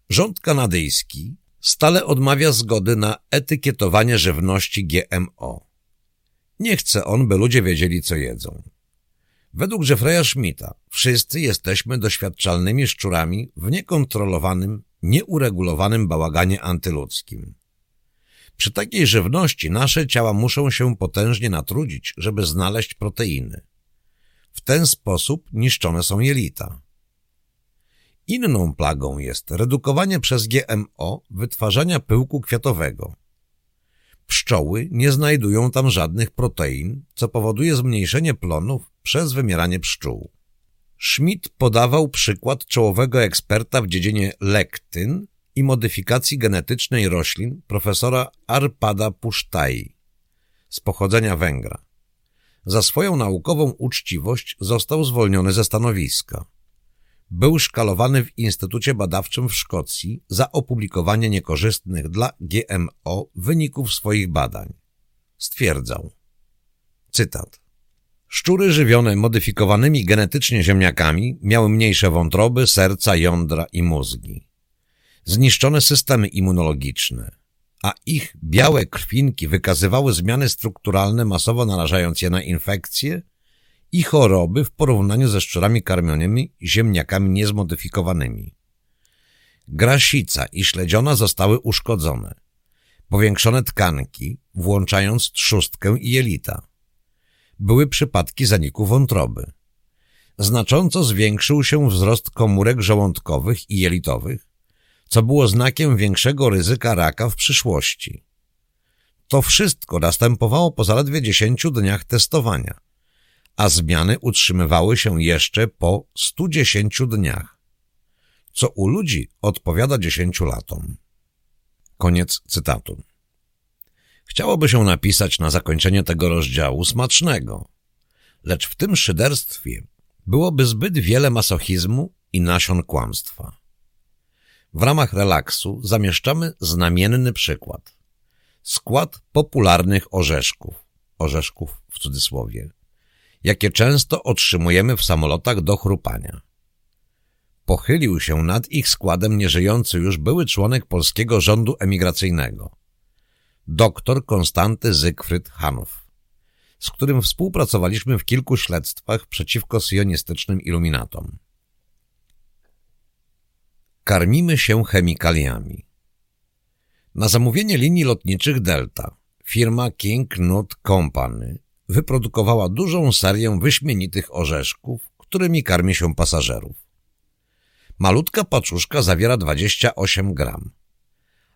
Rząd kanadyjski stale odmawia zgody na etykietowanie żywności GMO. Nie chce on, by ludzie wiedzieli, co jedzą. Według Jeffreya Schmidta wszyscy jesteśmy doświadczalnymi szczurami w niekontrolowanym, nieuregulowanym bałaganie antyludzkim. Przy takiej żywności nasze ciała muszą się potężnie natrudzić, żeby znaleźć proteiny. W ten sposób niszczone są jelita. Inną plagą jest redukowanie przez GMO wytwarzania pyłku kwiatowego. Pszczoły nie znajdują tam żadnych protein, co powoduje zmniejszenie plonów przez wymieranie pszczół. Schmidt podawał przykład czołowego eksperta w dziedzinie lektyn i modyfikacji genetycznej roślin profesora Arpada Pusztai z pochodzenia Węgra. Za swoją naukową uczciwość został zwolniony ze stanowiska. Był szkalowany w Instytucie Badawczym w Szkocji za opublikowanie niekorzystnych dla GMO wyników swoich badań. Stwierdzał, cytat, Szczury żywione modyfikowanymi genetycznie ziemniakami miały mniejsze wątroby, serca, jądra i mózgi. Zniszczone systemy immunologiczne, a ich białe krwinki wykazywały zmiany strukturalne, masowo narażając je na infekcje i choroby w porównaniu ze szczurami karmionymi ziemniakami niezmodyfikowanymi. Grasica i śledziona zostały uszkodzone. Powiększone tkanki, włączając trzustkę i jelita. Były przypadki zaniku wątroby. Znacząco zwiększył się wzrost komórek żołądkowych i jelitowych, co było znakiem większego ryzyka raka w przyszłości. To wszystko następowało po zaledwie 10 dniach testowania, a zmiany utrzymywały się jeszcze po 110 dniach, co u ludzi odpowiada 10 latom. Koniec cytatu. Chciałoby się napisać na zakończenie tego rozdziału smacznego, lecz w tym szyderstwie byłoby zbyt wiele masochizmu i nasion kłamstwa. W ramach relaksu zamieszczamy znamienny przykład. Skład popularnych orzeszków, orzeszków w cudzysłowie, jakie często otrzymujemy w samolotach do chrupania. Pochylił się nad ich składem nieżyjący już były członek polskiego rządu emigracyjnego, doktor Konstanty Zygfryd Hanów, z którym współpracowaliśmy w kilku śledztwach przeciwko sionistycznym iluminatom. Karmimy się chemikaliami. Na zamówienie linii lotniczych Delta firma King Nut Company wyprodukowała dużą serię wyśmienitych orzeszków, którymi karmi się pasażerów. Malutka paczuszka zawiera 28 gram,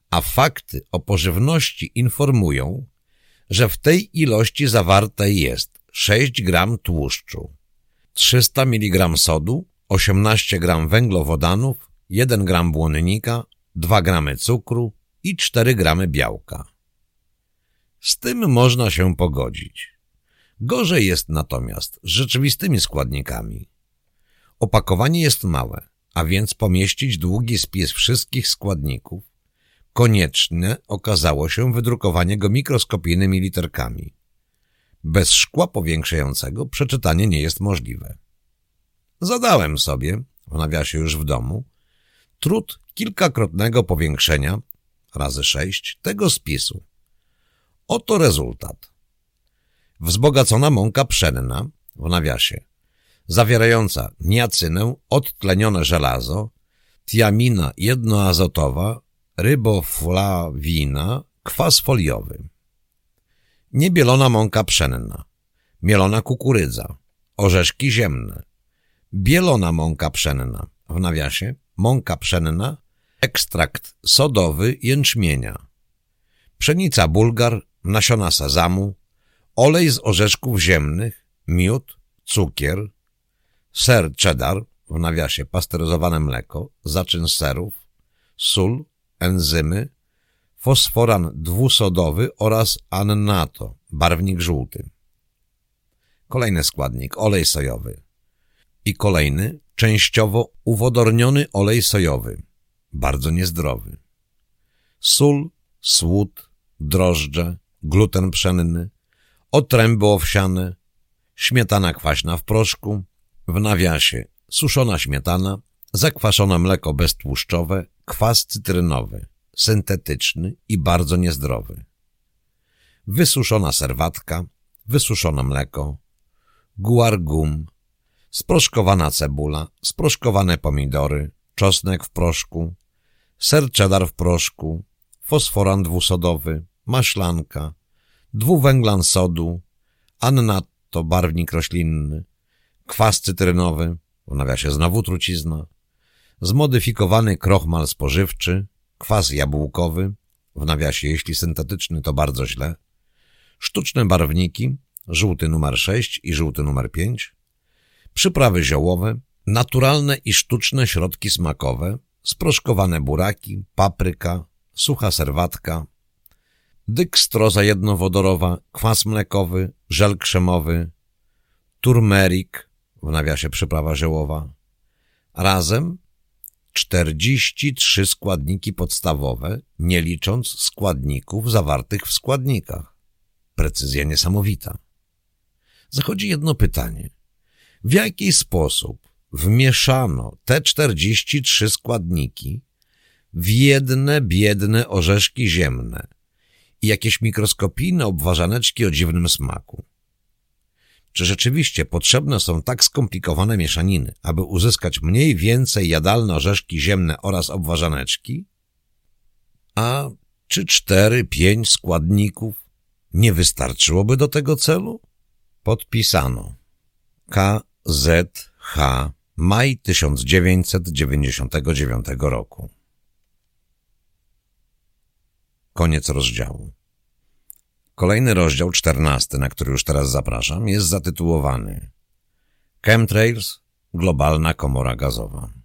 a fakty o pożywności informują, że w tej ilości zawarte jest 6 gram tłuszczu, 300 mg sodu, 18 gram węglowodanów, 1 gram błonnika, 2 gramy cukru i 4 gramy białka. Z tym można się pogodzić. Gorzej jest natomiast z rzeczywistymi składnikami. Opakowanie jest małe, a więc pomieścić długi spis wszystkich składników konieczne okazało się wydrukowanie go mikroskopijnymi literkami. Bez szkła powiększającego przeczytanie nie jest możliwe. Zadałem sobie, w nawiasie już w domu, trud kilkakrotnego powiększenia, razy sześć, tego spisu. Oto rezultat. Wzbogacona mąka pszenna, w nawiasie, zawierająca niacynę, odtlenione żelazo, tiamina jednoazotowa, ryboflawina, kwas foliowy. Niebielona mąka pszenna, mielona kukurydza, orzeszki ziemne, bielona mąka pszenna, w nawiasie mąka pszenna, ekstrakt sodowy jęczmienia, pszenica bulgar, nasiona sezamu, olej z orzeszków ziemnych, miód, cukier, ser cheddar, w nawiasie pasteryzowane mleko, zaczyn serów, sól, enzymy, fosforan dwusodowy oraz annato, barwnik żółty. Kolejny składnik, olej sojowy. I kolejny, częściowo uwodorniony olej sojowy, bardzo niezdrowy. Sól, słód, drożdże, gluten pszenny, otręby owsiane, śmietana kwaśna w proszku, w nawiasie suszona śmietana, zakwaszone mleko beztłuszczowe, kwas cytrynowy, syntetyczny i bardzo niezdrowy. Wysuszona serwatka, wysuszone mleko, guargum, sproszkowana cebula, sproszkowane pomidory, czosnek w proszku, ser cheddar w proszku, fosforan dwusodowy, maślanka, dwuwęglan sodu, annatto barwnik roślinny, kwas cytrynowy, w nawiasie znowu trucizna, zmodyfikowany krochmal spożywczy, kwas jabłkowy, w nawiasie jeśli syntetyczny to bardzo źle, sztuczne barwniki, żółty numer 6 i żółty numer 5, przyprawy ziołowe, naturalne i sztuczne środki smakowe, sproszkowane buraki, papryka, sucha serwatka, dykstroza jednowodorowa, kwas mlekowy, żel krzemowy, turmerik, w nawiasie przyprawa ziołowa. Razem 43 składniki podstawowe, nie licząc składników zawartych w składnikach. Precyzja niesamowita. Zachodzi jedno pytanie. W jaki sposób wmieszano te 43 składniki w jedne biedne orzeszki ziemne i jakieś mikroskopijne obwarzaneczki o dziwnym smaku? Czy rzeczywiście potrzebne są tak skomplikowane mieszaniny, aby uzyskać mniej więcej jadalne orzeszki ziemne oraz obwarzaneczki? A czy cztery, pięć składników nie wystarczyłoby do tego celu? Podpisano. K. Z. H. Maj 1999 roku. Koniec rozdziału. Kolejny rozdział, czternasty, na który już teraz zapraszam, jest zatytułowany Chemtrails – Globalna komora gazowa.